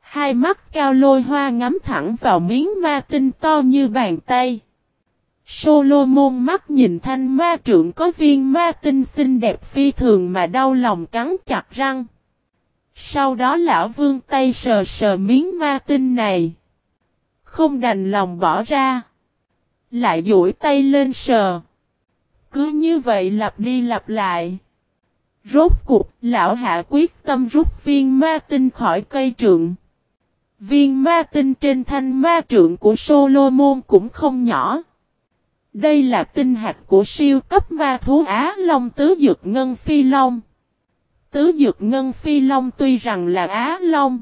Hai mắt cao lôi hoa ngắm thẳng vào miếng ma tinh to như bàn tay. Solomon mắt nhìn thanh ma trượng có viên ma tinh xinh đẹp phi thường mà đau lòng cắn chặt răng. Sau đó lão vương tay sờ sờ miếng ma tinh này. Không đành lòng bỏ ra. Lại duỗi tay lên sờ. Cứ như vậy lặp đi lặp lại. Rốt cục, lão hạ quyết tâm rút viên ma tinh khỏi cây trượng. Viên ma tinh trên thanh ma trượng của Solomon cũng không nhỏ. Đây là tinh hạt của siêu cấp ma thú Á Long Tứ Dược Ngân Phi Long. Tứ Dược Ngân Phi Long tuy rằng là Á Long.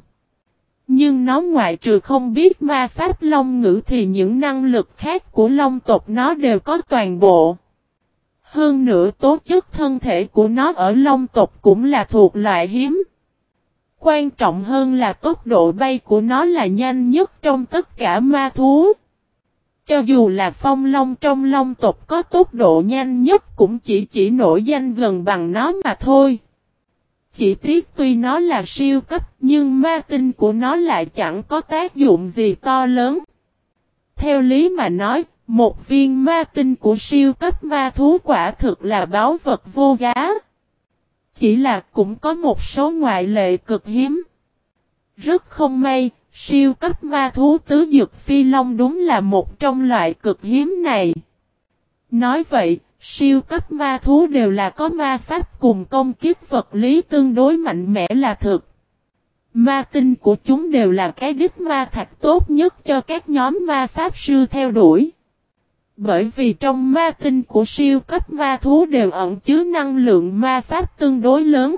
Nhưng nó ngoại trừ không biết ma pháp Long ngữ thì những năng lực khác của Long tộc nó đều có toàn bộ. Hơn nữa tố chất thân thể của nó ở Long tộc cũng là thuộc loại hiếm. Quan trọng hơn là tốc độ bay của nó là nhanh nhất trong tất cả ma thú. Cho dù là phong long trong long tộc có tốc độ nhanh nhất cũng chỉ chỉ nổi danh gần bằng nó mà thôi. Chỉ tiếc tuy nó là siêu cấp nhưng ma tinh của nó lại chẳng có tác dụng gì to lớn. Theo lý mà nói, một viên ma tinh của siêu cấp ma thú quả thực là báo vật vô giá. Chỉ là cũng có một số ngoại lệ cực hiếm. Rất không may, siêu cấp ma thú tứ dược phi long đúng là một trong loại cực hiếm này. Nói vậy, siêu cấp ma thú đều là có ma pháp cùng công kiếp vật lý tương đối mạnh mẽ là thực. Ma tinh của chúng đều là cái đích ma thạch tốt nhất cho các nhóm ma pháp sư theo đuổi. Bởi vì trong ma tinh của siêu cấp ma thú đều ẩn chứa năng lượng ma pháp tương đối lớn.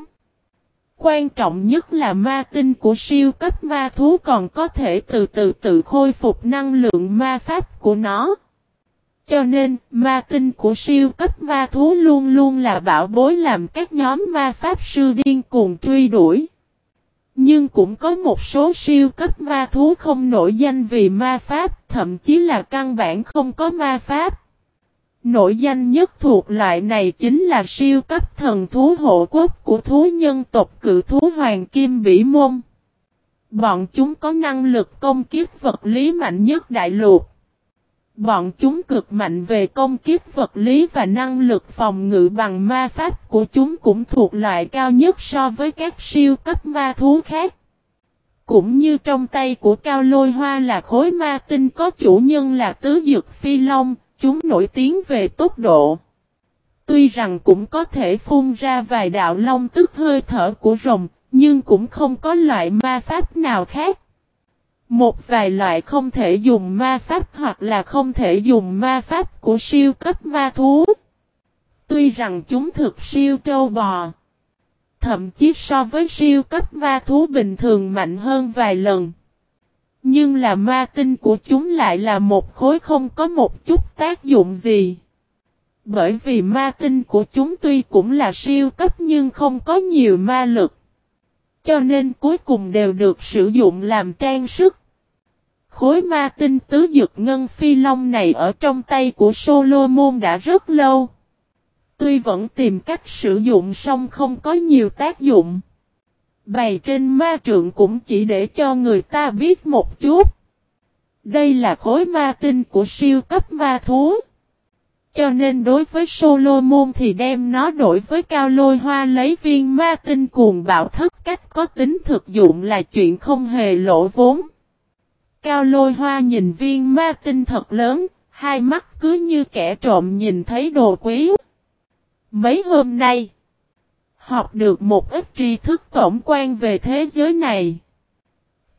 Quan trọng nhất là ma tinh của siêu cấp ma thú còn có thể từ từ tự khôi phục năng lượng ma pháp của nó. Cho nên, ma tinh của siêu cấp ma thú luôn luôn là bảo bối làm các nhóm ma pháp sư điên cuồng truy đuổi. Nhưng cũng có một số siêu cấp ma thú không nổi danh vì ma pháp, thậm chí là căn bản không có ma pháp. Nổi danh nhất thuộc loại này chính là siêu cấp thần thú hộ quốc của thú nhân tộc cự thú Hoàng Kim Bỉ Môn. Bọn chúng có năng lực công kiếp vật lý mạnh nhất đại lục. Bọn chúng cực mạnh về công kiếp vật lý và năng lực phòng ngự bằng ma pháp của chúng cũng thuộc loại cao nhất so với các siêu cấp ma thú khác. Cũng như trong tay của cao lôi hoa là khối ma tinh có chủ nhân là tứ dược phi long, chúng nổi tiếng về tốc độ. Tuy rằng cũng có thể phun ra vài đạo long tức hơi thở của rồng, nhưng cũng không có loại ma pháp nào khác. Một vài loại không thể dùng ma pháp hoặc là không thể dùng ma pháp của siêu cấp ma thú. Tuy rằng chúng thực siêu trâu bò. Thậm chí so với siêu cấp ma thú bình thường mạnh hơn vài lần. Nhưng là ma tinh của chúng lại là một khối không có một chút tác dụng gì. Bởi vì ma tinh của chúng tuy cũng là siêu cấp nhưng không có nhiều ma lực. Cho nên cuối cùng đều được sử dụng làm trang sức. Khối ma tinh tứ dược ngân phi long này ở trong tay của Solomon đã rất lâu. Tuy vẫn tìm cách sử dụng xong không có nhiều tác dụng. Bày trên ma trượng cũng chỉ để cho người ta biết một chút. Đây là khối ma tinh của siêu cấp ma thú. Cho nên đối với Solomon thì đem nó đổi với cao lôi hoa lấy viên ma tinh cuồng bạo thất cách có tính thực dụng là chuyện không hề lỗ vốn. Cao lôi hoa nhìn viên ma tinh thật lớn, hai mắt cứ như kẻ trộm nhìn thấy đồ quý. Mấy hôm nay, học được một ít tri thức tổng quan về thế giới này.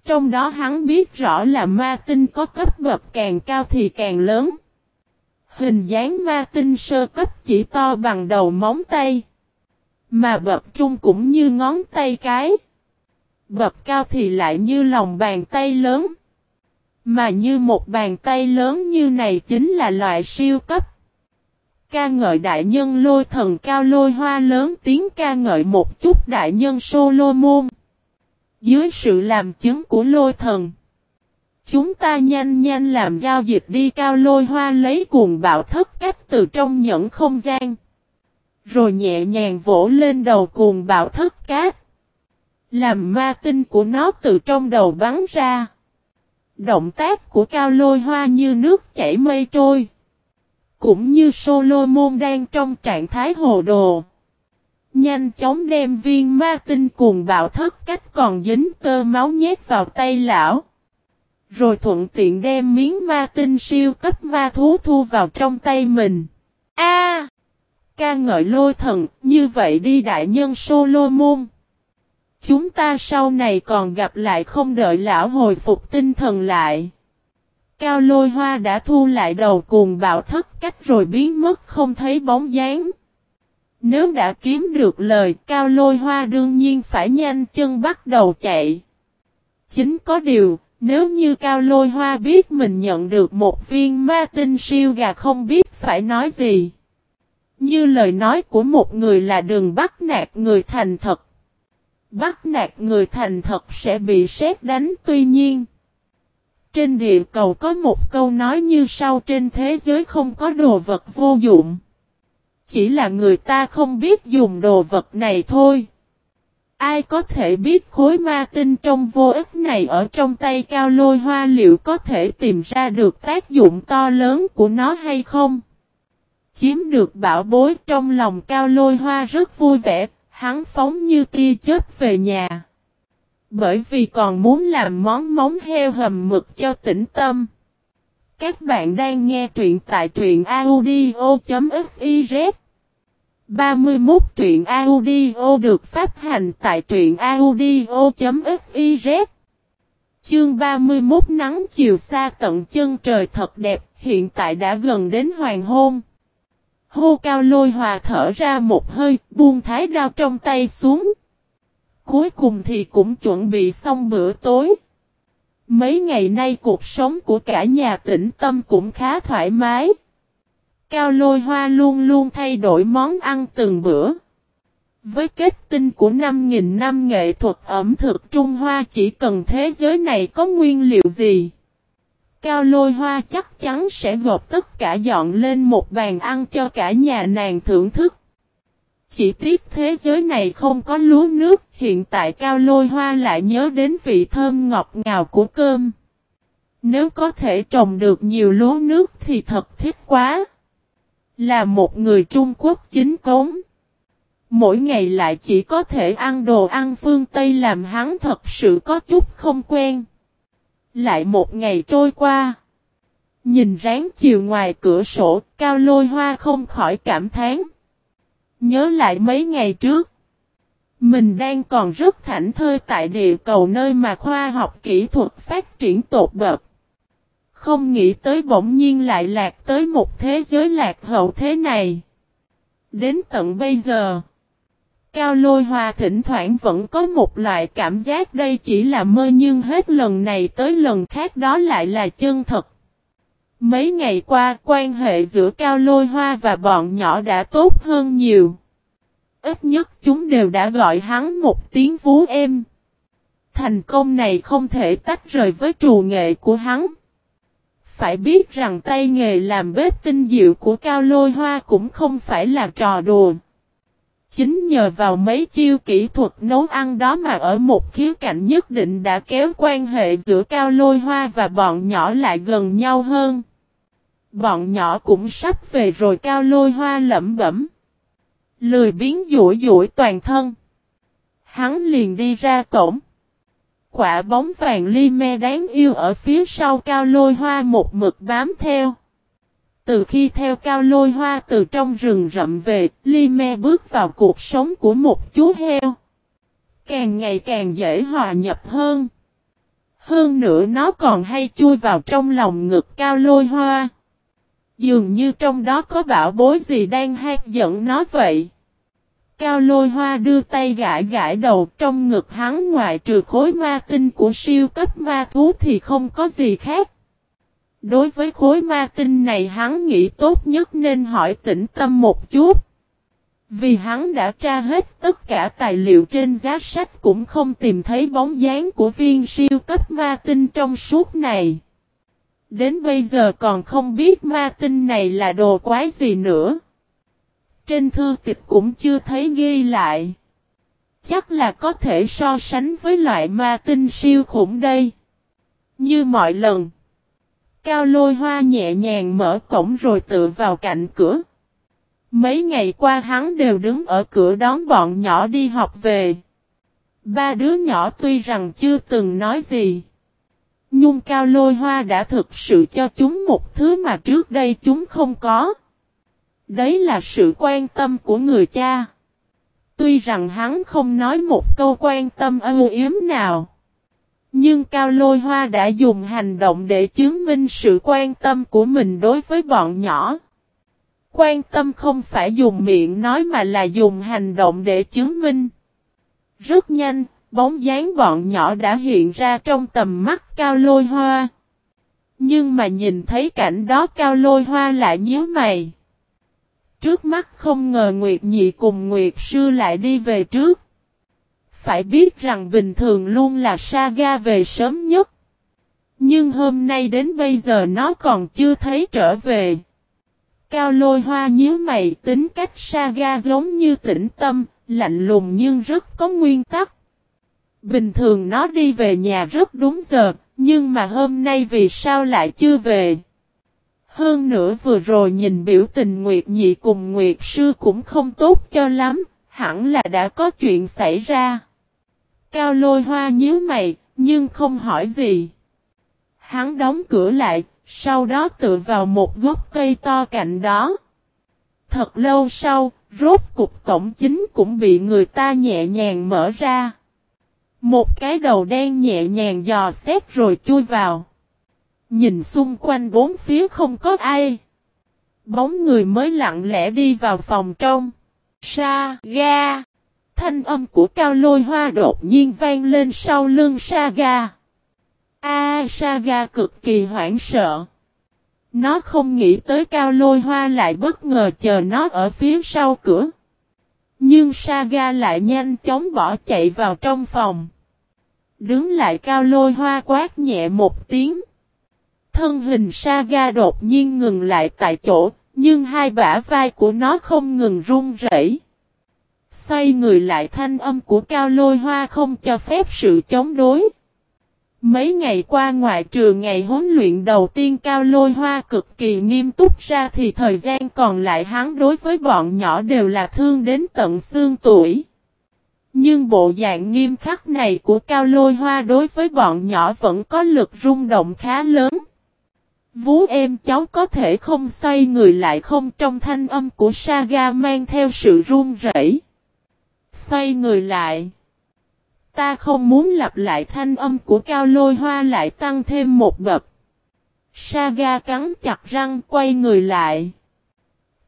Trong đó hắn biết rõ là ma tinh có cấp bậc càng cao thì càng lớn. Hình dáng ma tinh sơ cấp chỉ to bằng đầu móng tay. Mà bậc trung cũng như ngón tay cái. Bậc cao thì lại như lòng bàn tay lớn. Mà như một bàn tay lớn như này chính là loại siêu cấp. Ca ngợi đại nhân lôi thần cao lôi hoa lớn tiếng ca ngợi một chút đại nhân Solomon. Dưới sự làm chứng của lôi thần. Chúng ta nhanh nhanh làm giao dịch đi cao lôi hoa lấy cuồng bạo thất cách từ trong nhẫn không gian. Rồi nhẹ nhàng vỗ lên đầu cuồng bạo thất cát. Làm ma tinh của nó từ trong đầu bắn ra. Động tác của cao lôi hoa như nước chảy mây trôi. Cũng như Solomon đang trong trạng thái hồ đồ. Nhanh chóng đem viên ma tinh cuồng bạo thất cách còn dính tơ máu nhét vào tay lão. Rồi thuận tiện đem miếng ma tinh siêu cấp ma thú thu vào trong tay mình. A, Ca ngợi lôi thần, như vậy đi đại nhân Solomon. Chúng ta sau này còn gặp lại không đợi lão hồi phục tinh thần lại. Cao lôi hoa đã thu lại đầu cuồng bạo thất cách rồi biến mất không thấy bóng dáng. Nếu đã kiếm được lời cao lôi hoa đương nhiên phải nhanh chân bắt đầu chạy. Chính có điều, nếu như cao lôi hoa biết mình nhận được một viên ma tinh siêu gà không biết phải nói gì. Như lời nói của một người là đừng bắt nạt người thành thật bắt nạt người thành thật sẽ bị sét đánh tuy nhiên. Trên địa cầu có một câu nói như sau trên thế giới không có đồ vật vô dụng. Chỉ là người ta không biết dùng đồ vật này thôi. Ai có thể biết khối ma tinh trong vô ích này ở trong tay cao lôi hoa liệu có thể tìm ra được tác dụng to lớn của nó hay không? Chiếm được bảo bối trong lòng cao lôi hoa rất vui vẻ, Hắn phóng như tia chớp về nhà. Bởi vì còn muốn làm món móng heo hầm mực cho tĩnh tâm. Các bạn đang nghe truyện tại truyện audio.fiz 31 truyện audio được phát hành tại truyện audio.fiz Chương 31 nắng chiều xa tận chân trời thật đẹp, hiện tại đã gần đến hoàng hôn. Hô cao lôi hòa thở ra một hơi, buông thái đao trong tay xuống. Cuối cùng thì cũng chuẩn bị xong bữa tối. Mấy ngày nay cuộc sống của cả nhà tĩnh tâm cũng khá thoải mái. Cao lôi hoa luôn luôn thay đổi món ăn từng bữa. Với kết tinh của 5.000 năm nghệ thuật ẩm thực Trung Hoa chỉ cần thế giới này có nguyên liệu gì. Cao lôi hoa chắc chắn sẽ gộp tất cả dọn lên một bàn ăn cho cả nhà nàng thưởng thức. Chỉ tiếc thế giới này không có lúa nước, hiện tại cao lôi hoa lại nhớ đến vị thơm ngọt ngào của cơm. Nếu có thể trồng được nhiều lúa nước thì thật thích quá. Là một người Trung Quốc chính cống. Mỗi ngày lại chỉ có thể ăn đồ ăn phương Tây làm hắn thật sự có chút không quen. Lại một ngày trôi qua. Nhìn ráng chiều ngoài cửa sổ, cao lôi hoa không khỏi cảm thán. Nhớ lại mấy ngày trước. Mình đang còn rất thảnh thơi tại địa cầu nơi mà khoa học kỹ thuật phát triển tột bậc. Không nghĩ tới bỗng nhiên lại lạc tới một thế giới lạc hậu thế này. Đến tận bây giờ. Cao lôi hoa thỉnh thoảng vẫn có một loại cảm giác đây chỉ là mơ nhưng hết lần này tới lần khác đó lại là chân thật. Mấy ngày qua, quan hệ giữa cao lôi hoa và bọn nhỏ đã tốt hơn nhiều. Ít nhất chúng đều đã gọi hắn một tiếng vú em. Thành công này không thể tách rời với trù nghệ của hắn. Phải biết rằng tay nghề làm bếp tinh diệu của cao lôi hoa cũng không phải là trò đùa. Chính nhờ vào mấy chiêu kỹ thuật nấu ăn đó mà ở một khía cạnh nhất định đã kéo quan hệ giữa cao lôi hoa và bọn nhỏ lại gần nhau hơn. Bọn nhỏ cũng sắp về rồi cao lôi hoa lẩm bẩm. Lười biến dũi dũi toàn thân. Hắn liền đi ra cổng. Quả bóng vàng ly me đáng yêu ở phía sau cao lôi hoa một mực bám theo. Từ khi theo cao lôi hoa từ trong rừng rậm về, ly me bước vào cuộc sống của một chú heo. Càng ngày càng dễ hòa nhập hơn. Hơn nữa nó còn hay chui vào trong lòng ngực cao lôi hoa. Dường như trong đó có bảo bối gì đang hát giận nó vậy. Cao lôi hoa đưa tay gãi gãi đầu, trong ngực hắn ngoại trừ khối ma tinh của siêu cấp ma thú thì không có gì khác. Đối với khối ma tinh này hắn nghĩ tốt nhất nên hỏi tĩnh tâm một chút. Vì hắn đã tra hết tất cả tài liệu trên giá sách cũng không tìm thấy bóng dáng của viên siêu cấp ma tinh trong suốt này. Đến bây giờ còn không biết ma tinh này là đồ quái gì nữa. Trên thư tịch cũng chưa thấy ghi lại. Chắc là có thể so sánh với loại ma tinh siêu khủng đây. Như mọi lần. Cao lôi hoa nhẹ nhàng mở cổng rồi tựa vào cạnh cửa. Mấy ngày qua hắn đều đứng ở cửa đón bọn nhỏ đi học về. Ba đứa nhỏ tuy rằng chưa từng nói gì. Nhung cao lôi hoa đã thực sự cho chúng một thứ mà trước đây chúng không có. Đấy là sự quan tâm của người cha. Tuy rằng hắn không nói một câu quan tâm ưu yếm nào. Nhưng Cao Lôi Hoa đã dùng hành động để chứng minh sự quan tâm của mình đối với bọn nhỏ. Quan tâm không phải dùng miệng nói mà là dùng hành động để chứng minh. Rất nhanh, bóng dáng bọn nhỏ đã hiện ra trong tầm mắt Cao Lôi Hoa. Nhưng mà nhìn thấy cảnh đó Cao Lôi Hoa lại nhíu mày. Trước mắt không ngờ Nguyệt Nhị cùng Nguyệt Sư lại đi về trước. Phải biết rằng bình thường luôn là Saga về sớm nhất. Nhưng hôm nay đến bây giờ nó còn chưa thấy trở về. Cao lôi hoa nhíu mày tính cách Saga giống như tĩnh tâm, lạnh lùng nhưng rất có nguyên tắc. Bình thường nó đi về nhà rất đúng giờ, nhưng mà hôm nay vì sao lại chưa về? Hơn nữa vừa rồi nhìn biểu tình Nguyệt Nhị cùng Nguyệt Sư cũng không tốt cho lắm, hẳn là đã có chuyện xảy ra. Cao lôi hoa nhíu mày, nhưng không hỏi gì. Hắn đóng cửa lại, sau đó tựa vào một gốc cây to cạnh đó. Thật lâu sau, rốt cục cổng chính cũng bị người ta nhẹ nhàng mở ra. Một cái đầu đen nhẹ nhàng dò xét rồi chui vào. Nhìn xung quanh bốn phía không có ai. Bóng người mới lặng lẽ đi vào phòng trong. Sa, ga. Thanh âm của cao lôi hoa đột nhiên vang lên sau lưng Saga. A, Saga cực kỳ hoảng sợ. Nó không nghĩ tới cao lôi hoa lại bất ngờ chờ nó ở phía sau cửa. Nhưng Saga lại nhanh chóng bỏ chạy vào trong phòng. Đứng lại cao lôi hoa quát nhẹ một tiếng. Thân hình Saga đột nhiên ngừng lại tại chỗ, nhưng hai bả vai của nó không ngừng run rẩy. Xoay người lại thanh âm của cao lôi hoa không cho phép sự chống đối. Mấy ngày qua ngoại trừ ngày huấn luyện đầu tiên cao lôi hoa cực kỳ nghiêm túc ra thì thời gian còn lại hắn đối với bọn nhỏ đều là thương đến tận xương tuổi. Nhưng bộ dạng nghiêm khắc này của cao lôi hoa đối với bọn nhỏ vẫn có lực rung động khá lớn. Vú em cháu có thể không xoay người lại không trong thanh âm của Saga mang theo sự run rẩy. Xoay người lại. Ta không muốn lặp lại thanh âm của cao lôi hoa lại tăng thêm một bậc. Saga cắn chặt răng quay người lại.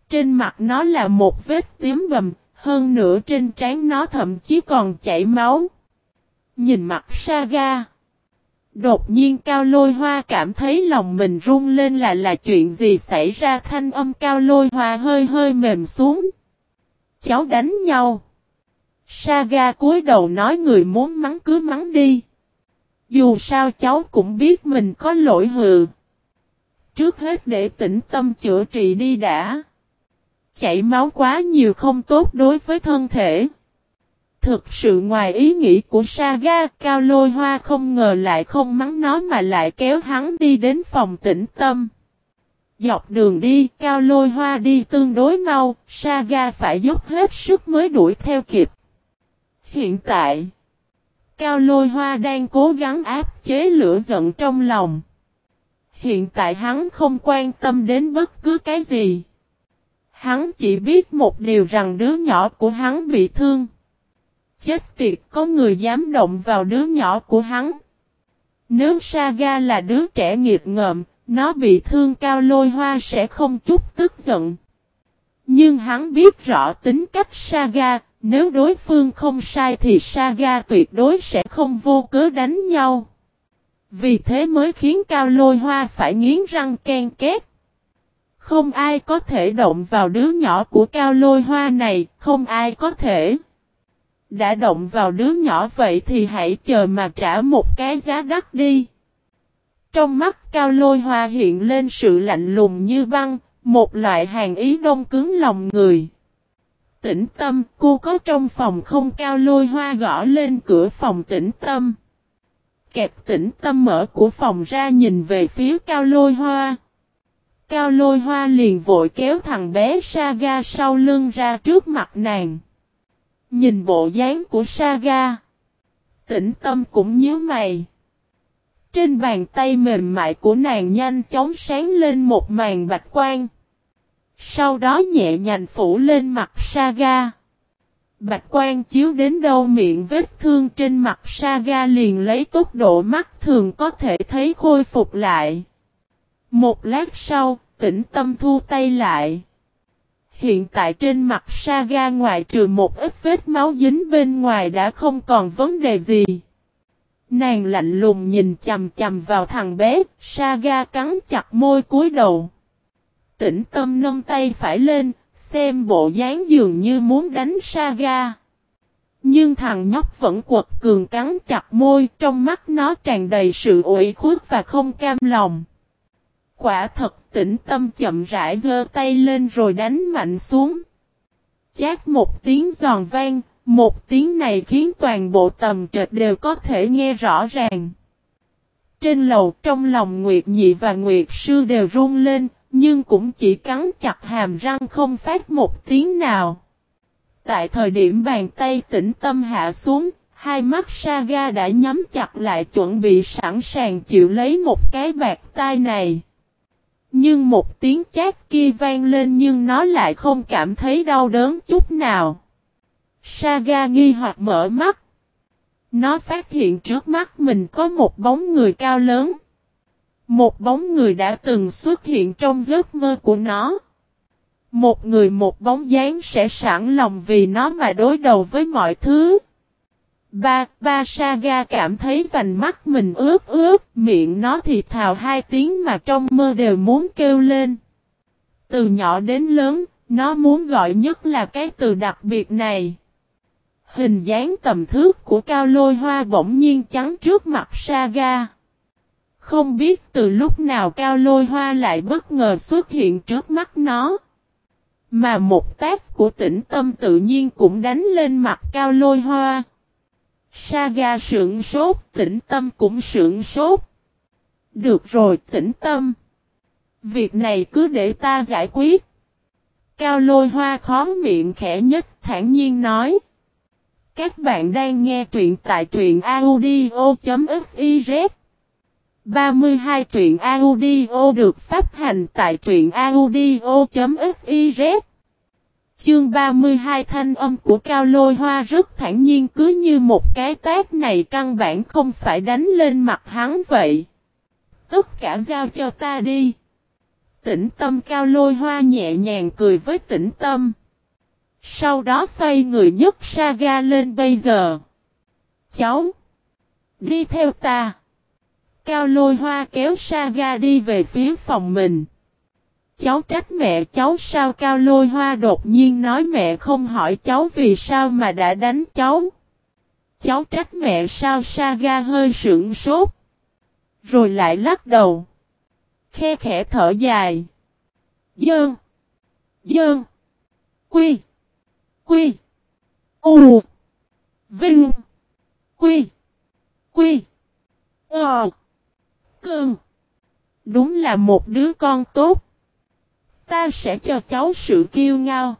Trên mặt nó là một vết tím bầm, hơn nữa trên trán nó thậm chí còn chảy máu. Nhìn mặt Saga. Đột nhiên cao lôi hoa cảm thấy lòng mình run lên là là chuyện gì xảy ra thanh âm cao lôi hoa hơi hơi mềm xuống. Cháu đánh nhau. Saga cúi đầu nói người muốn mắng cứ mắng đi. Dù sao cháu cũng biết mình có lỗi hừ. Trước hết để tĩnh tâm chữa trị đi đã. Chảy máu quá nhiều không tốt đối với thân thể. Thực sự ngoài ý nghĩ của Saga, Cao Lôi Hoa không ngờ lại không mắng nó mà lại kéo hắn đi đến phòng tĩnh tâm. Dọc đường đi, Cao Lôi Hoa đi tương đối mau, Saga phải dốc hết sức mới đuổi theo kịp. Hiện tại, Cao Lôi Hoa đang cố gắng áp chế lửa giận trong lòng. Hiện tại hắn không quan tâm đến bất cứ cái gì. Hắn chỉ biết một điều rằng đứa nhỏ của hắn bị thương. Chết tiệt có người dám động vào đứa nhỏ của hắn. Nếu Saga là đứa trẻ nghiệt ngợm, nó bị thương cao lôi hoa sẽ không chút tức giận. Nhưng hắn biết rõ tính cách Saga, nếu đối phương không sai thì Saga tuyệt đối sẽ không vô cớ đánh nhau. Vì thế mới khiến Cao Lôi Hoa phải nghiến răng ken két. Không ai có thể động vào đứa nhỏ của Cao Lôi Hoa này, không ai có thể. Đã động vào đứa nhỏ vậy thì hãy chờ mà trả một cái giá đắt đi. Trong mắt Cao Lôi Hoa hiện lên sự lạnh lùng như băng, một loại hàng ý đông cứng lòng người tĩnh tâm, cô có trong phòng không cao lôi hoa gõ lên cửa phòng tĩnh tâm. Kẹp tĩnh tâm mở của phòng ra nhìn về phía cao lôi hoa. Cao lôi hoa liền vội kéo thằng bé Saga sau lưng ra trước mặt nàng. Nhìn bộ dáng của Saga. Tĩnh tâm cũng nhớ mày. Trên bàn tay mềm mại của nàng nhanh chóng sáng lên một màn bạch quang. Sau đó nhẹ nhàng phủ lên mặt Saga. Bạch quan chiếu đến đâu miệng vết thương trên mặt Saga liền lấy tốc độ mắt thường có thể thấy khôi phục lại. Một lát sau, tĩnh tâm thu tay lại. Hiện tại trên mặt Saga ngoài trừ một ít vết máu dính bên ngoài đã không còn vấn đề gì. Nàng lạnh lùng nhìn chầm chầm vào thằng bé, Saga cắn chặt môi cúi đầu. Tĩnh tâm nâng tay phải lên, xem bộ dáng dường như muốn đánh Saga. Nhưng thằng nhóc vẫn quật cường cắn chặt môi, trong mắt nó tràn đầy sự ủy khuất và không cam lòng. Quả thật tĩnh tâm chậm rãi giơ tay lên rồi đánh mạnh xuống. Chát một tiếng giòn vang, một tiếng này khiến toàn bộ tầm trệt đều có thể nghe rõ ràng. Trên lầu trong lòng Nguyệt Nhị và Nguyệt Sư đều run lên, nhưng cũng chỉ cắn chặt hàm răng không phát một tiếng nào. Tại thời điểm bàn tay tĩnh tâm hạ xuống, Hai mắt Saga đã nhắm chặt lại chuẩn bị sẵn sàng chịu lấy một cái bạc tai này. Nhưng một tiếng chát kia vang lên nhưng nó lại không cảm thấy đau đớn chút nào. Saga nghi hoặc mở mắt. Nó phát hiện trước mắt mình có một bóng người cao lớn. Một bóng người đã từng xuất hiện trong giấc mơ của nó. Một người một bóng dáng sẽ sẵn lòng vì nó mà đối đầu với mọi thứ. Ba, ba Saga cảm thấy vành mắt mình ướt ướt, miệng nó thì thào hai tiếng mà trong mơ đều muốn kêu lên. Từ nhỏ đến lớn, nó muốn gọi nhất là cái từ đặc biệt này. Hình dáng tầm thước của cao lôi hoa bỗng nhiên trắng trước mặt Saga. Không biết từ lúc nào cao lôi hoa lại bất ngờ xuất hiện trước mắt nó. Mà một tác của tĩnh tâm tự nhiên cũng đánh lên mặt cao lôi hoa. Saga sượng sốt, tĩnh tâm cũng sượng sốt. Được rồi tĩnh tâm. Việc này cứ để ta giải quyết. Cao lôi hoa khó miệng khẽ nhất thản nhiên nói. Các bạn đang nghe truyện tại truyện audio.fiz 32 truyện audio được phát hành tại truyện audio.fiz Chương 32 thanh âm của Cao Lôi Hoa rất thản nhiên cứ như một cái tác này căn bản không phải đánh lên mặt hắn vậy. Tất cả giao cho ta đi. Tĩnh tâm Cao Lôi Hoa nhẹ nhàng cười với tĩnh tâm. Sau đó xoay người nhấc Saga lên bây giờ. Cháu. Đi theo ta. Cao lôi hoa kéo Saga đi về phía phòng mình. Cháu trách mẹ cháu sao cao lôi hoa đột nhiên nói mẹ không hỏi cháu vì sao mà đã đánh cháu. Cháu trách mẹ sao Saga hơi sững sốt. Rồi lại lắc đầu. Khe khẽ thở dài. Dơn. Dơn. Quy. Quy. U. Vinh. Quy. Quy. Ờ. Cơn. Đúng là một đứa con tốt. Ta sẽ cho cháu sự kiêu ngao.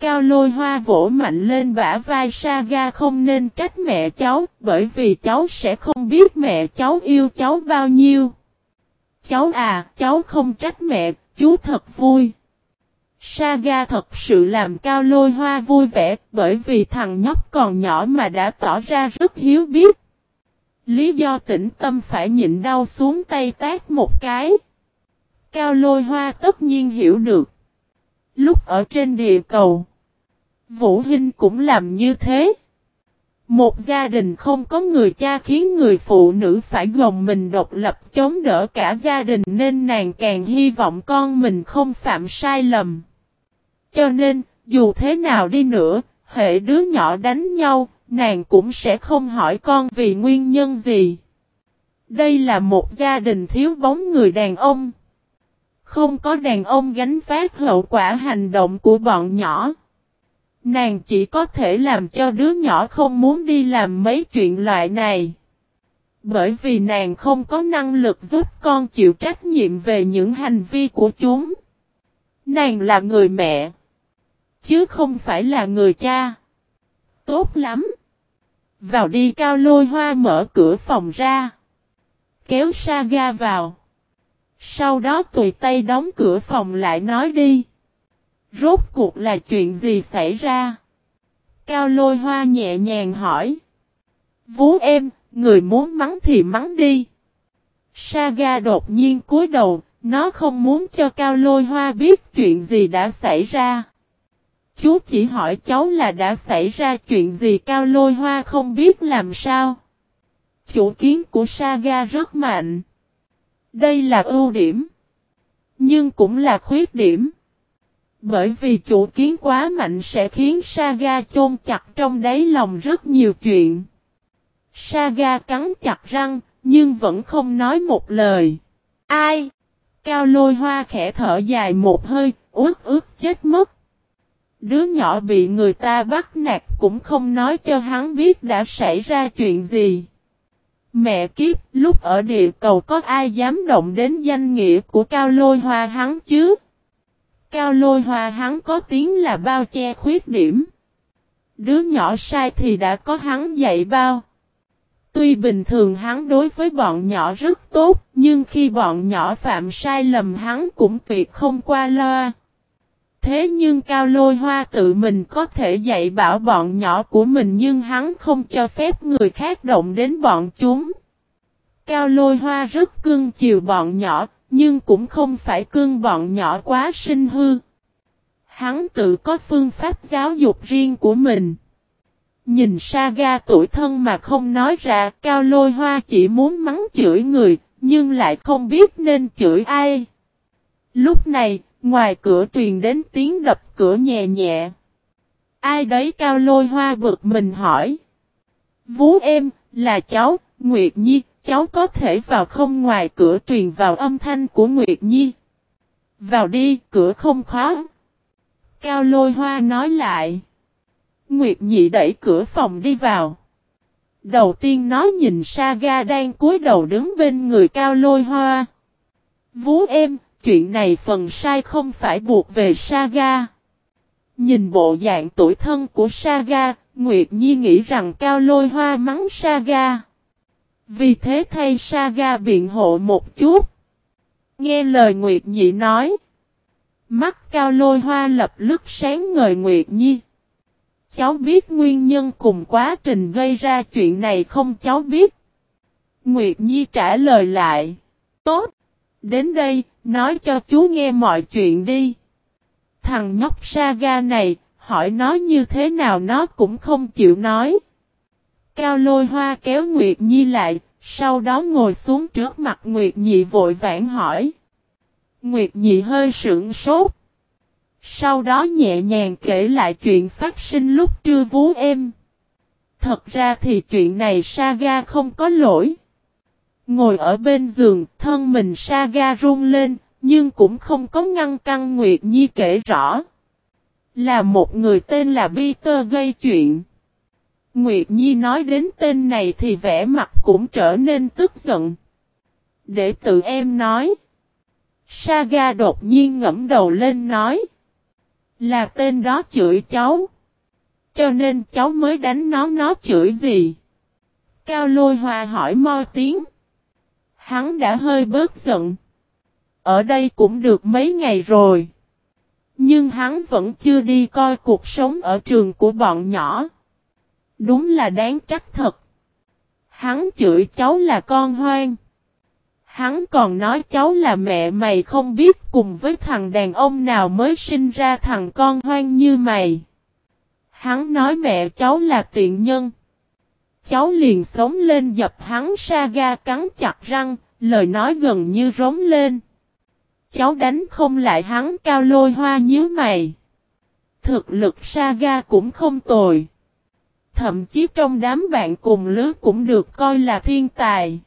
Cao lôi hoa vỗ mạnh lên bả vai Saga không nên trách mẹ cháu, bởi vì cháu sẽ không biết mẹ cháu yêu cháu bao nhiêu. Cháu à, cháu không trách mẹ, chú thật vui. Saga thật sự làm cao lôi hoa vui vẻ, bởi vì thằng nhóc còn nhỏ mà đã tỏ ra rất hiếu biết. Lý do tĩnh tâm phải nhịn đau xuống tay tác một cái. Cao lôi hoa tất nhiên hiểu được. Lúc ở trên địa cầu, Vũ Hinh cũng làm như thế. Một gia đình không có người cha khiến người phụ nữ phải gồng mình độc lập chống đỡ cả gia đình nên nàng càng hy vọng con mình không phạm sai lầm. Cho nên, dù thế nào đi nữa, hệ đứa nhỏ đánh nhau, nàng cũng sẽ không hỏi con vì nguyên nhân gì. Đây là một gia đình thiếu bóng người đàn ông. Không có đàn ông gánh phát hậu quả hành động của bọn nhỏ. Nàng chỉ có thể làm cho đứa nhỏ không muốn đi làm mấy chuyện loại này. Bởi vì nàng không có năng lực giúp con chịu trách nhiệm về những hành vi của chúng. Nàng là người mẹ. Chứ không phải là người cha. Tốt lắm. Vào đi, cao lôi hoa mở cửa phòng ra. Kéo Saga vào. Sau đó tùy tay đóng cửa phòng lại nói đi. Rốt cuộc là chuyện gì xảy ra? Cao lôi hoa nhẹ nhàng hỏi. Vú em, người muốn mắng thì mắng đi. Saga đột nhiên cúi đầu, nó không muốn cho Cao lôi hoa biết chuyện gì đã xảy ra. Chú chỉ hỏi cháu là đã xảy ra chuyện gì cao lôi hoa không biết làm sao. Chủ kiến của Saga rất mạnh. Đây là ưu điểm. Nhưng cũng là khuyết điểm. Bởi vì chủ kiến quá mạnh sẽ khiến Saga chôn chặt trong đáy lòng rất nhiều chuyện. Saga cắn chặt răng, nhưng vẫn không nói một lời. Ai? Cao lôi hoa khẽ thở dài một hơi, ướt ướt chết mất. Đứa nhỏ bị người ta bắt nạt cũng không nói cho hắn biết đã xảy ra chuyện gì. Mẹ kiếp, lúc ở địa cầu có ai dám động đến danh nghĩa của Cao Lôi Hoa hắn chứ? Cao Lôi Hoa hắn có tiếng là bao che khuyết điểm. Đứa nhỏ sai thì đã có hắn dạy bao. Tuy bình thường hắn đối với bọn nhỏ rất tốt, nhưng khi bọn nhỏ phạm sai lầm hắn cũng tuyệt không qua loa. Thế nhưng Cao Lôi Hoa tự mình có thể dạy bảo bọn nhỏ của mình nhưng hắn không cho phép người khác động đến bọn chúng. Cao Lôi Hoa rất cưng chiều bọn nhỏ, nhưng cũng không phải cưng bọn nhỏ quá sinh hư. Hắn tự có phương pháp giáo dục riêng của mình. Nhìn Saga tuổi thân mà không nói ra, Cao Lôi Hoa chỉ muốn mắng chửi người, nhưng lại không biết nên chửi ai. Lúc này, ngoài cửa truyền đến tiếng đập cửa nhẹ nhẹ. Ai đấy Cao Lôi Hoa bực mình hỏi. Vú em, là cháu, Nguyệt Nhi, cháu có thể vào không ngoài cửa truyền vào âm thanh của Nguyệt Nhi. Vào đi, cửa không khó. Cao Lôi Hoa nói lại. Nguyệt nhi đẩy cửa phòng đi vào. Đầu tiên nó nhìn Saga đang cúi đầu đứng bên người cao lôi hoa. Vú em, chuyện này phần sai không phải buộc về Saga. Nhìn bộ dạng tuổi thân của Saga, Nguyệt Nhi nghĩ rằng cao lôi hoa mắng Saga. Vì thế thay Saga biện hộ một chút. Nghe lời Nguyệt Nhi nói. Mắt cao lôi hoa lập lức sáng ngời Nguyệt Nhi. Cháu biết nguyên nhân cùng quá trình gây ra chuyện này không cháu biết. Nguyệt Nhi trả lời lại. Tốt. Đến đây, nói cho chú nghe mọi chuyện đi. Thằng nhóc Saga này, hỏi nó như thế nào nó cũng không chịu nói. Cao lôi hoa kéo Nguyệt Nhi lại, sau đó ngồi xuống trước mặt Nguyệt Nhi vội vãn hỏi. Nguyệt Nhi hơi sững sốt. Sau đó nhẹ nhàng kể lại chuyện phát sinh lúc trưa vú em. Thật ra thì chuyện này Saga không có lỗi. Ngồi ở bên giường, thân mình Saga run lên, nhưng cũng không có ngăn căng Nguyệt Nhi kể rõ. Là một người tên là Peter gây chuyện. Nguyệt Nhi nói đến tên này thì vẻ mặt cũng trở nên tức giận. Để tự em nói. Saga đột nhiên ngẫm đầu lên nói. Là tên đó chửi cháu. Cho nên cháu mới đánh nó nó chửi gì. Cao lôi hoa hỏi mo tiếng. Hắn đã hơi bớt giận. Ở đây cũng được mấy ngày rồi. Nhưng hắn vẫn chưa đi coi cuộc sống ở trường của bọn nhỏ. Đúng là đáng trách thật. Hắn chửi cháu là con hoang. Hắn còn nói cháu là mẹ mày không biết cùng với thằng đàn ông nào mới sinh ra thằng con hoang như mày. Hắn nói mẹ cháu là tiện nhân. Cháu liền sống lên dập hắn Saga cắn chặt răng, lời nói gần như rống lên. Cháu đánh không lại hắn cao lôi hoa nhíu mày. Thực lực Saga cũng không tồi. Thậm chí trong đám bạn cùng lứa cũng được coi là thiên tài.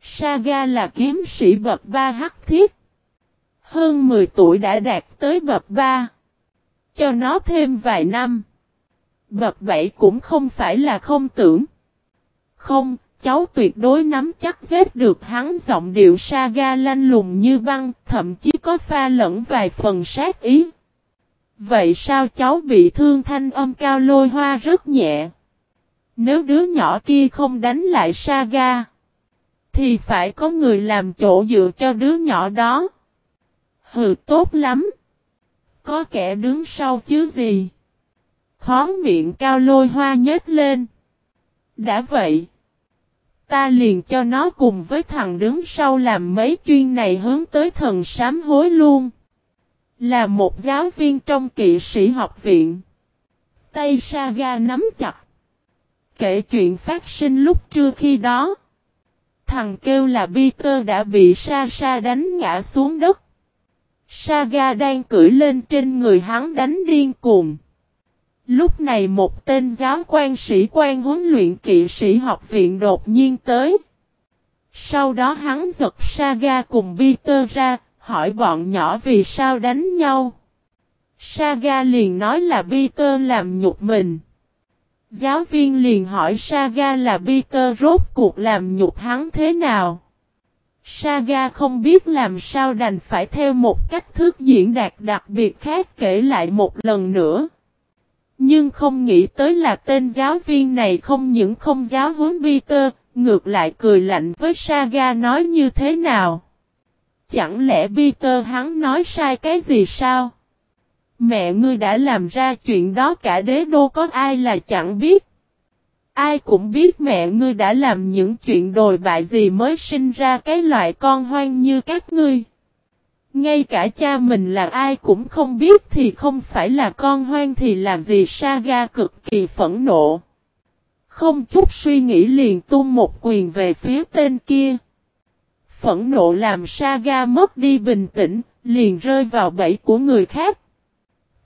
Saga là kiếm sĩ bậc ba hắc thiết. Hơn 10 tuổi đã đạt tới bậc ba, Cho nó thêm vài năm. Bậc bảy cũng không phải là không tưởng. Không, cháu tuyệt đối nắm chắc giết được hắn giọng điệu Saga lanh lùng như băng, thậm chí có pha lẫn vài phần sát ý. Vậy sao cháu bị thương thanh âm cao lôi hoa rất nhẹ? Nếu đứa nhỏ kia không đánh lại Saga thì phải có người làm chỗ dựa cho đứa nhỏ đó. Hừ tốt lắm. Có kẻ đứng sau chứ gì. Khó miệng cao lôi hoa nhếch lên. Đã vậy. Ta liền cho nó cùng với thằng đứng sau làm mấy chuyên này hướng tới thần sám hối luôn. Là một giáo viên trong kỵ sĩ học viện. Tay Saga nắm chặt. Kể chuyện phát sinh lúc trưa khi đó thằng kêu là Peter đã bị Sa Sa đánh ngã xuống đất. Saga đang cưỡi lên trên người hắn đánh điên cuồng. Lúc này một tên giáo quan sĩ quan huấn luyện kỵ sĩ học viện đột nhiên tới. Sau đó hắn giật Saga cùng Peter ra, hỏi bọn nhỏ vì sao đánh nhau. Saga liền nói là Peter làm nhục mình. Giáo viên liền hỏi Saga là Peter rốt cuộc làm nhục hắn thế nào. Saga không biết làm sao đành phải theo một cách thức diễn đạt đặc biệt khác kể lại một lần nữa. Nhưng không nghĩ tới là tên giáo viên này không những không giáo huấn Peter, ngược lại cười lạnh với Saga nói như thế nào. Chẳng lẽ Peter hắn nói sai cái gì sao? Mẹ ngươi đã làm ra chuyện đó cả đế đô có ai là chẳng biết. Ai cũng biết mẹ ngươi đã làm những chuyện đồi bại gì mới sinh ra cái loại con hoang như các ngươi. Ngay cả cha mình là ai cũng không biết thì không phải là con hoang thì là gì Saga cực kỳ phẫn nộ. Không chút suy nghĩ liền tung một quyền về phía tên kia. Phẫn nộ làm Saga mất đi bình tĩnh, liền rơi vào bẫy của người khác.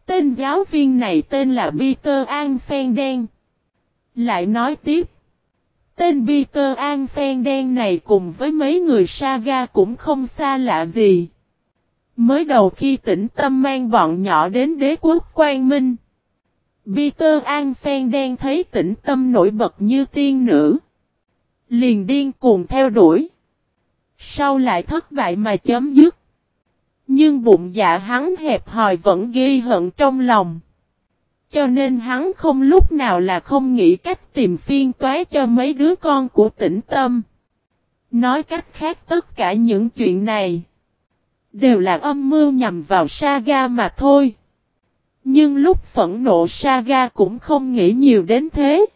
Tên giáo viên này tên là Peter An Phen Đen. Lại nói tiếp. Tên Peter An Phen Đen này cùng với mấy người Saga cũng không xa lạ gì. Mới đầu khi tỉnh tâm mang bọn nhỏ đến đế quốc Quang Minh. Peter An Phan đang thấy tỉnh tâm nổi bật như tiên nữ. Liền điên cuồng theo đuổi. Sau lại thất bại mà chấm dứt. Nhưng bụng dạ hắn hẹp hòi vẫn ghi hận trong lòng. Cho nên hắn không lúc nào là không nghĩ cách tìm phiên toái cho mấy đứa con của tỉnh tâm. Nói cách khác tất cả những chuyện này đều là âm mưu nhằm vào Saga mà thôi. Nhưng lúc phẫn nộ Saga cũng không nghĩ nhiều đến thế.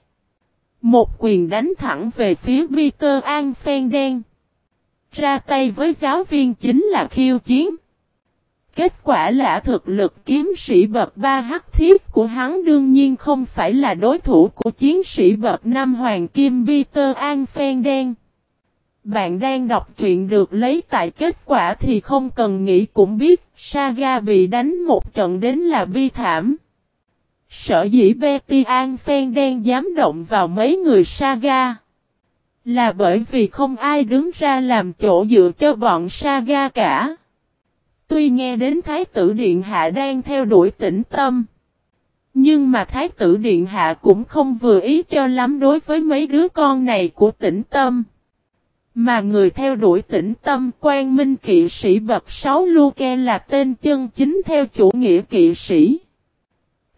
Một quyền đánh thẳng về phía Peter An Phen đen. Ra tay với giáo viên chính là khiêu chiến. Kết quả là thực lực kiếm sĩ bậc ba hắc thiết của hắn đương nhiên không phải là đối thủ của chiến sĩ bậc năm hoàng kim Peter An Phen đen. Bạn đang đọc truyện được lấy tại kết quả thì không cần nghĩ cũng biết, Saga bị đánh một trận đến là bi thảm. Sở dĩ Betty An Phen đen dám động vào mấy người Saga. Là bởi vì không ai đứng ra làm chỗ dựa cho bọn Saga cả. Tuy nghe đến Thái tử Điện Hạ đang theo đuổi tĩnh tâm. Nhưng mà Thái tử Điện Hạ cũng không vừa ý cho lắm đối với mấy đứa con này của tĩnh tâm. Mà người theo đuổi tĩnh tâm quan minh kỵ sĩ bậc 6 Luke là tên chân chính theo chủ nghĩa kỵ sĩ.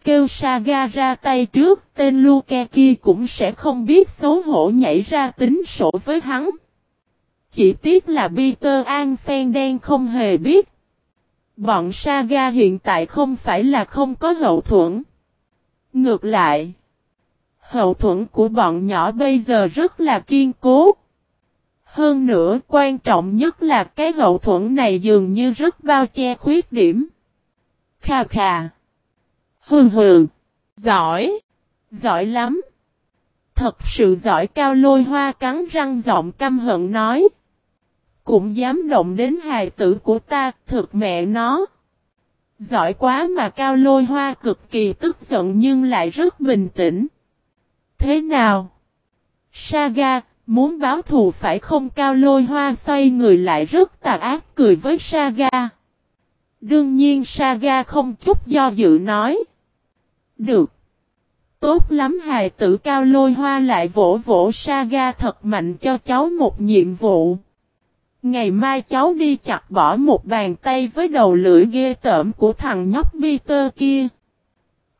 Kêu Saga ra tay trước, tên Luke kia cũng sẽ không biết xấu hổ nhảy ra tính sổ với hắn. Chỉ tiếc là Peter An Phen đen không hề biết. Bọn Saga hiện tại không phải là không có hậu thuẫn. Ngược lại, hậu thuẫn của bọn nhỏ bây giờ rất là kiên cố. Hơn nữa quan trọng nhất là cái hậu thuẫn này dường như rất bao che khuyết điểm. Khà khà. Hừ hừ. Giỏi. Giỏi lắm. Thật sự giỏi cao lôi hoa cắn răng giọng căm hận nói. Cũng dám động đến hài tử của ta, thực mẹ nó. Giỏi quá mà cao lôi hoa cực kỳ tức giận nhưng lại rất bình tĩnh. Thế nào? Saga, Muốn báo thù phải không cao lôi hoa xoay người lại rất tà ác, cười với Saga. Đương nhiên Saga không chút do dự nói. Được. Tốt lắm, hài tử cao lôi hoa lại vỗ vỗ Saga thật mạnh cho cháu một nhiệm vụ. Ngày mai cháu đi chặt bỏ một bàn tay với đầu lưỡi ghê tởm của thằng nhóc Peter kia.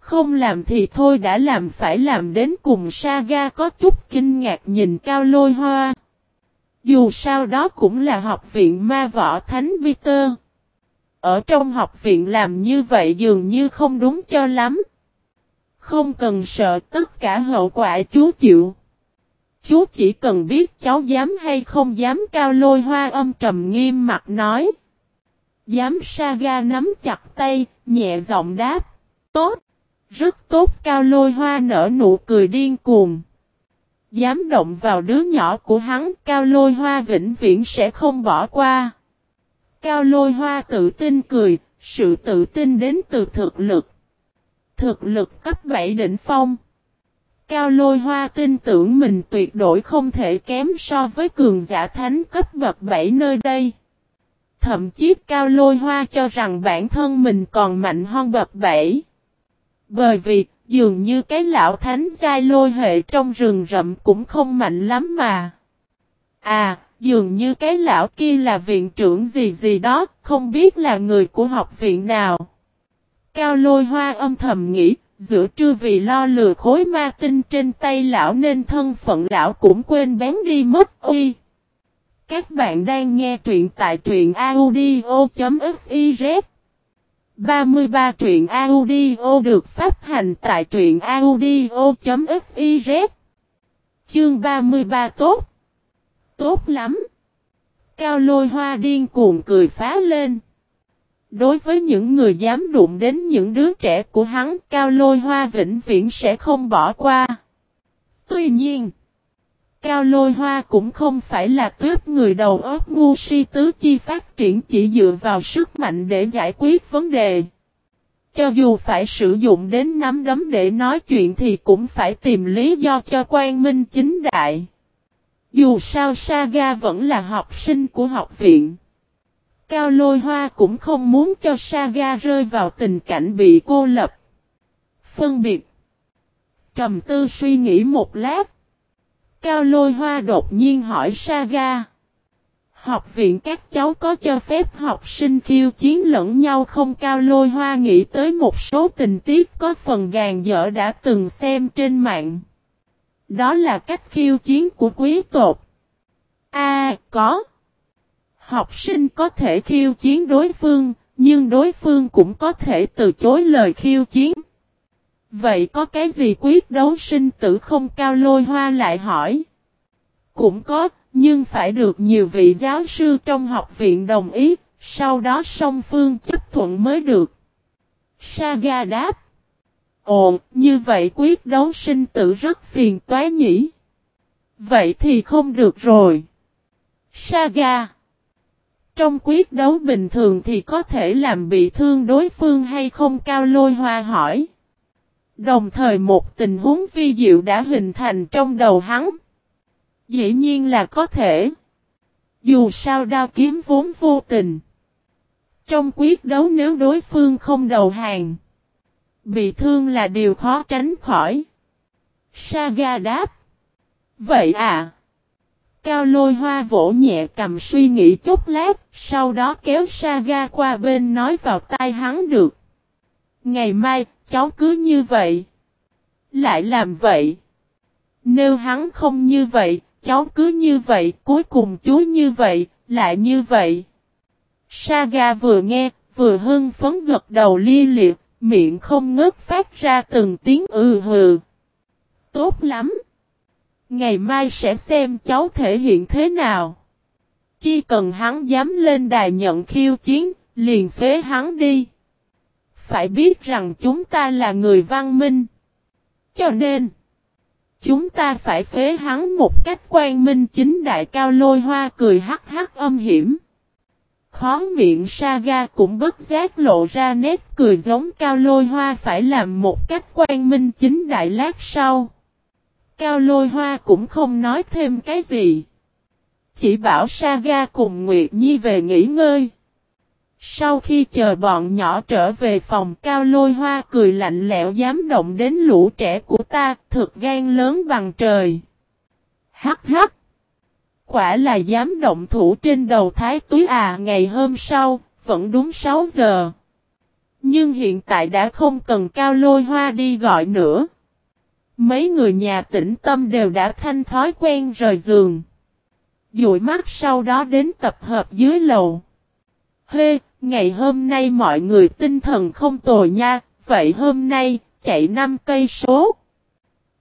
Không làm thì thôi đã làm phải làm đến cùng Saga có chút kinh ngạc nhìn cao lôi hoa. Dù sao đó cũng là học viện ma võ thánh Peter. Ở trong học viện làm như vậy dường như không đúng cho lắm. Không cần sợ tất cả hậu quả chú chịu. Chú chỉ cần biết cháu dám hay không dám cao lôi hoa âm trầm nghiêm mặt nói. Dám Saga nắm chặt tay, nhẹ giọng đáp. Tốt. Rất tốt cao lôi hoa nở nụ cười điên cuồng. Dám động vào đứa nhỏ của hắn, cao lôi hoa vĩnh viễn sẽ không bỏ qua. Cao lôi hoa tự tin cười, sự tự tin đến từ thực lực. Thực lực cấp 7 đỉnh phong. Cao lôi hoa tin tưởng mình tuyệt đối không thể kém so với cường giả thánh cấp bậc 7 nơi đây. Thậm chí cao lôi hoa cho rằng bản thân mình còn mạnh hơn bậc 7. Bởi vì, dường như cái lão thánh giai lôi hệ trong rừng rậm cũng không mạnh lắm mà. À, dường như cái lão kia là viện trưởng gì gì đó, không biết là người của học viện nào. Cao lôi hoa âm thầm nghĩ, Giữa trưa vì lo lừa khối ma tinh trên tay lão nên thân phận lão cũng quên bén đi mất uy. Các bạn đang nghe truyện tại truyện audio.fif 33 truyện audio được phát hành tại truyện audio.fiz Chương 33 tốt. Tốt lắm. Cao lôi hoa điên cuồng cười phá lên. Đối với những người dám đụng đến những đứa trẻ của hắn, Cao Lôi Hoa vĩnh viễn sẽ không bỏ qua. Tuy nhiên, Cao Lôi Hoa cũng không phải là tuyết người đầu óc ngu si tứ chi phát triển chỉ dựa vào sức mạnh để giải quyết vấn đề. Cho dù phải sử dụng đến nắm đấm để nói chuyện thì cũng phải tìm lý do cho quan minh chính đại. Dù sao Saga vẫn là học sinh của học viện. Cao lôi hoa cũng không muốn cho Saga rơi vào tình cảnh bị cô lập. Phân biệt. Trầm tư suy nghĩ một lát. Cao lôi hoa đột nhiên hỏi Saga. Học viện các cháu có cho phép học sinh khiêu chiến lẫn nhau không cao lôi hoa nghĩ tới một số tình tiết có phần gàn dở đã từng xem trên mạng. Đó là cách khiêu chiến của quý tộc. A có. Học sinh có thể khiêu chiến đối phương, nhưng đối phương cũng có thể từ chối lời khiêu chiến. Vậy có cái gì quyết đấu sinh tử không cao lôi hoa lại hỏi? Cũng có, nhưng phải được nhiều vị giáo sư trong học viện đồng ý, sau đó song phương chấp thuận mới được. Saga đáp. Ồ, như vậy quyết đấu sinh tử rất phiền toái nhỉ? Vậy thì không được rồi. Saga. Trong quyết đấu bình thường thì có thể làm bị thương đối phương hay không cao lôi hoa hỏi. Đồng thời một tình huống vi diệu đã hình thành trong đầu hắn. Dĩ nhiên là có thể. Dù sao đao kiếm vốn vô tình. Trong quyết đấu nếu đối phương không đầu hàng. Bị thương là điều khó tránh khỏi. Saga đáp. Vậy à. Cao lôi hoa vỗ nhẹ cầm suy nghĩ chút lát, sau đó kéo Saga qua bên nói vào tai hắn được. Ngày mai, cháu cứ như vậy. Lại làm vậy. Nếu hắn không như vậy, cháu cứ như vậy, cuối cùng chú như vậy, lại như vậy. Saga vừa nghe, vừa hưng phấn gật đầu li liệt, miệng không ngớt phát ra từng tiếng ừ hừ. Tốt lắm. Ngày mai sẽ xem cháu thể hiện thế nào. Chỉ cần hắn dám lên đài nhận khiêu chiến, liền phế hắn đi. Phải biết rằng chúng ta là người văn minh. Cho nên, chúng ta phải phế hắn một cách quan minh chính đại cao lôi hoa cười hắc hắc âm hiểm. Khó miệng Saga cũng bất giác lộ ra nét cười giống cao lôi hoa phải làm một cách quan minh chính đại lát sau. Cao lôi hoa cũng không nói thêm cái gì. Chỉ bảo Saga cùng Nguyệt Nhi về nghỉ ngơi. Sau khi chờ bọn nhỏ trở về phòng cao lôi hoa cười lạnh lẽo dám động đến lũ trẻ của ta thực gan lớn bằng trời. Hắc hắc. Quả là dám động thủ trên đầu thái túi à ngày hôm sau, vẫn đúng 6 giờ. Nhưng hiện tại đã không cần cao lôi hoa đi gọi nữa. Mấy người nhà tĩnh tâm đều đã thanh thói quen rời giường. Dụi mắt sau đó đến tập hợp dưới lầu. Hê, ngày hôm nay mọi người tinh thần không tồi nha, vậy hôm nay, chạy 5 cây số.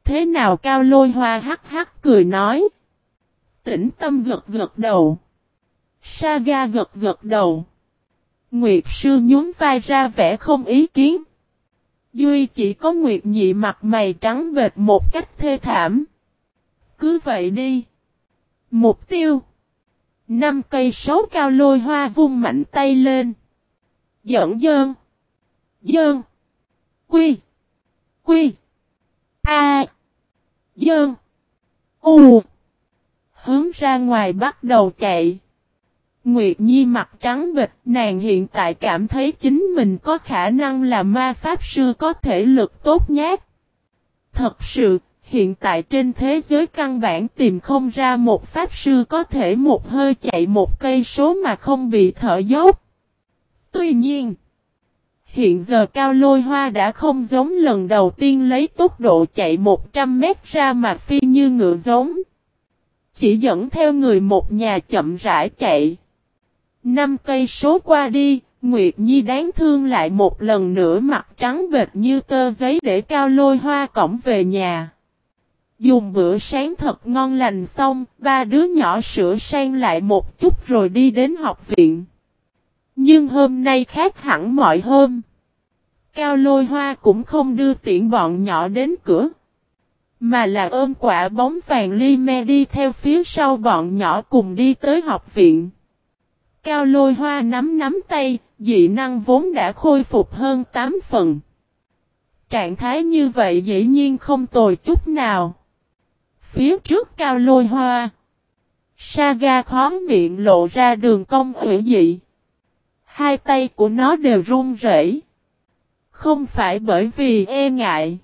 Thế nào cao lôi hoa hắc hắc cười nói. Tĩnh tâm gật gật đầu. Saga gật gật đầu. Nguyệt sư nhún vai ra vẻ không ý kiến. Duy chỉ có Nguyệt Nhị mặt mày trắng bệt một cách thê thảm. Cứ vậy đi. Mục tiêu. Năm cây sấu cao lôi hoa vung mạnh tay lên. Dẫn dơn. Dơn. Quy. Quy. A. Dơn. U. Hướng ra ngoài bắt đầu chạy. Nguyệt Nhi mặt trắng bịch, nàng hiện tại cảm thấy chính mình có khả năng là ma pháp sư có thể lực tốt nhát. Thật sự, hiện tại trên thế giới căn bản tìm không ra một pháp sư có thể một hơi chạy một cây số mà không bị thở dốc. Tuy nhiên, Hiện giờ cao lôi hoa đã không giống lần đầu tiên lấy tốc độ chạy 100 mét ra mà phi như ngựa giống. Chỉ dẫn theo người một nhà chậm rãi chạy. Năm cây số qua đi, Nguyệt Nhi đáng thương lại một lần nữa mặt trắng bệt như tơ giấy để cao lôi hoa cổng về nhà. Dùng bữa sáng thật ngon lành xong, ba đứa nhỏ sửa sang lại một chút rồi đi đến học viện. Nhưng hôm nay khác hẳn mọi hôm. Cao lôi hoa cũng không đưa tiện bọn nhỏ đến cửa. Mà là ôm quả bóng vàng ly me đi theo phía sau bọn nhỏ cùng đi tới học viện. Cao lôi hoa nắm nắm tay, dị năng vốn đã khôi phục hơn 8 phần. Trạng thái như vậy dĩ nhiên không tồi chút nào. Phía trước cao lôi hoa. Saga khó miệng lộ ra đường cong hữu dị. Hai tay của nó đều run rẩy. Không phải bởi vì e ngại.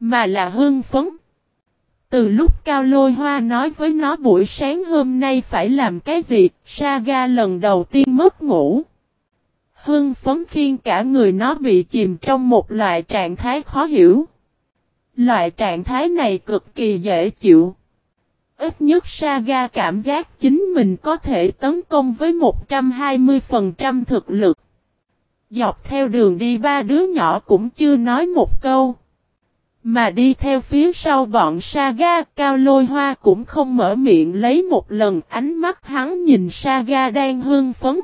Mà là hưng phấn. Từ lúc Cao Lôi Hoa nói với nó buổi sáng hôm nay phải làm cái gì, Saga lần đầu tiên mất ngủ. Hưng phấn khiên cả người nó bị chìm trong một loại trạng thái khó hiểu. Loại trạng thái này cực kỳ dễ chịu. Ít nhất Saga cảm giác chính mình có thể tấn công với 120% thực lực. Dọc theo đường đi ba đứa nhỏ cũng chưa nói một câu. Mà đi theo phía sau bọn Saga, Cao Lôi Hoa cũng không mở miệng lấy một lần ánh mắt hắn nhìn Saga đang hương phấn.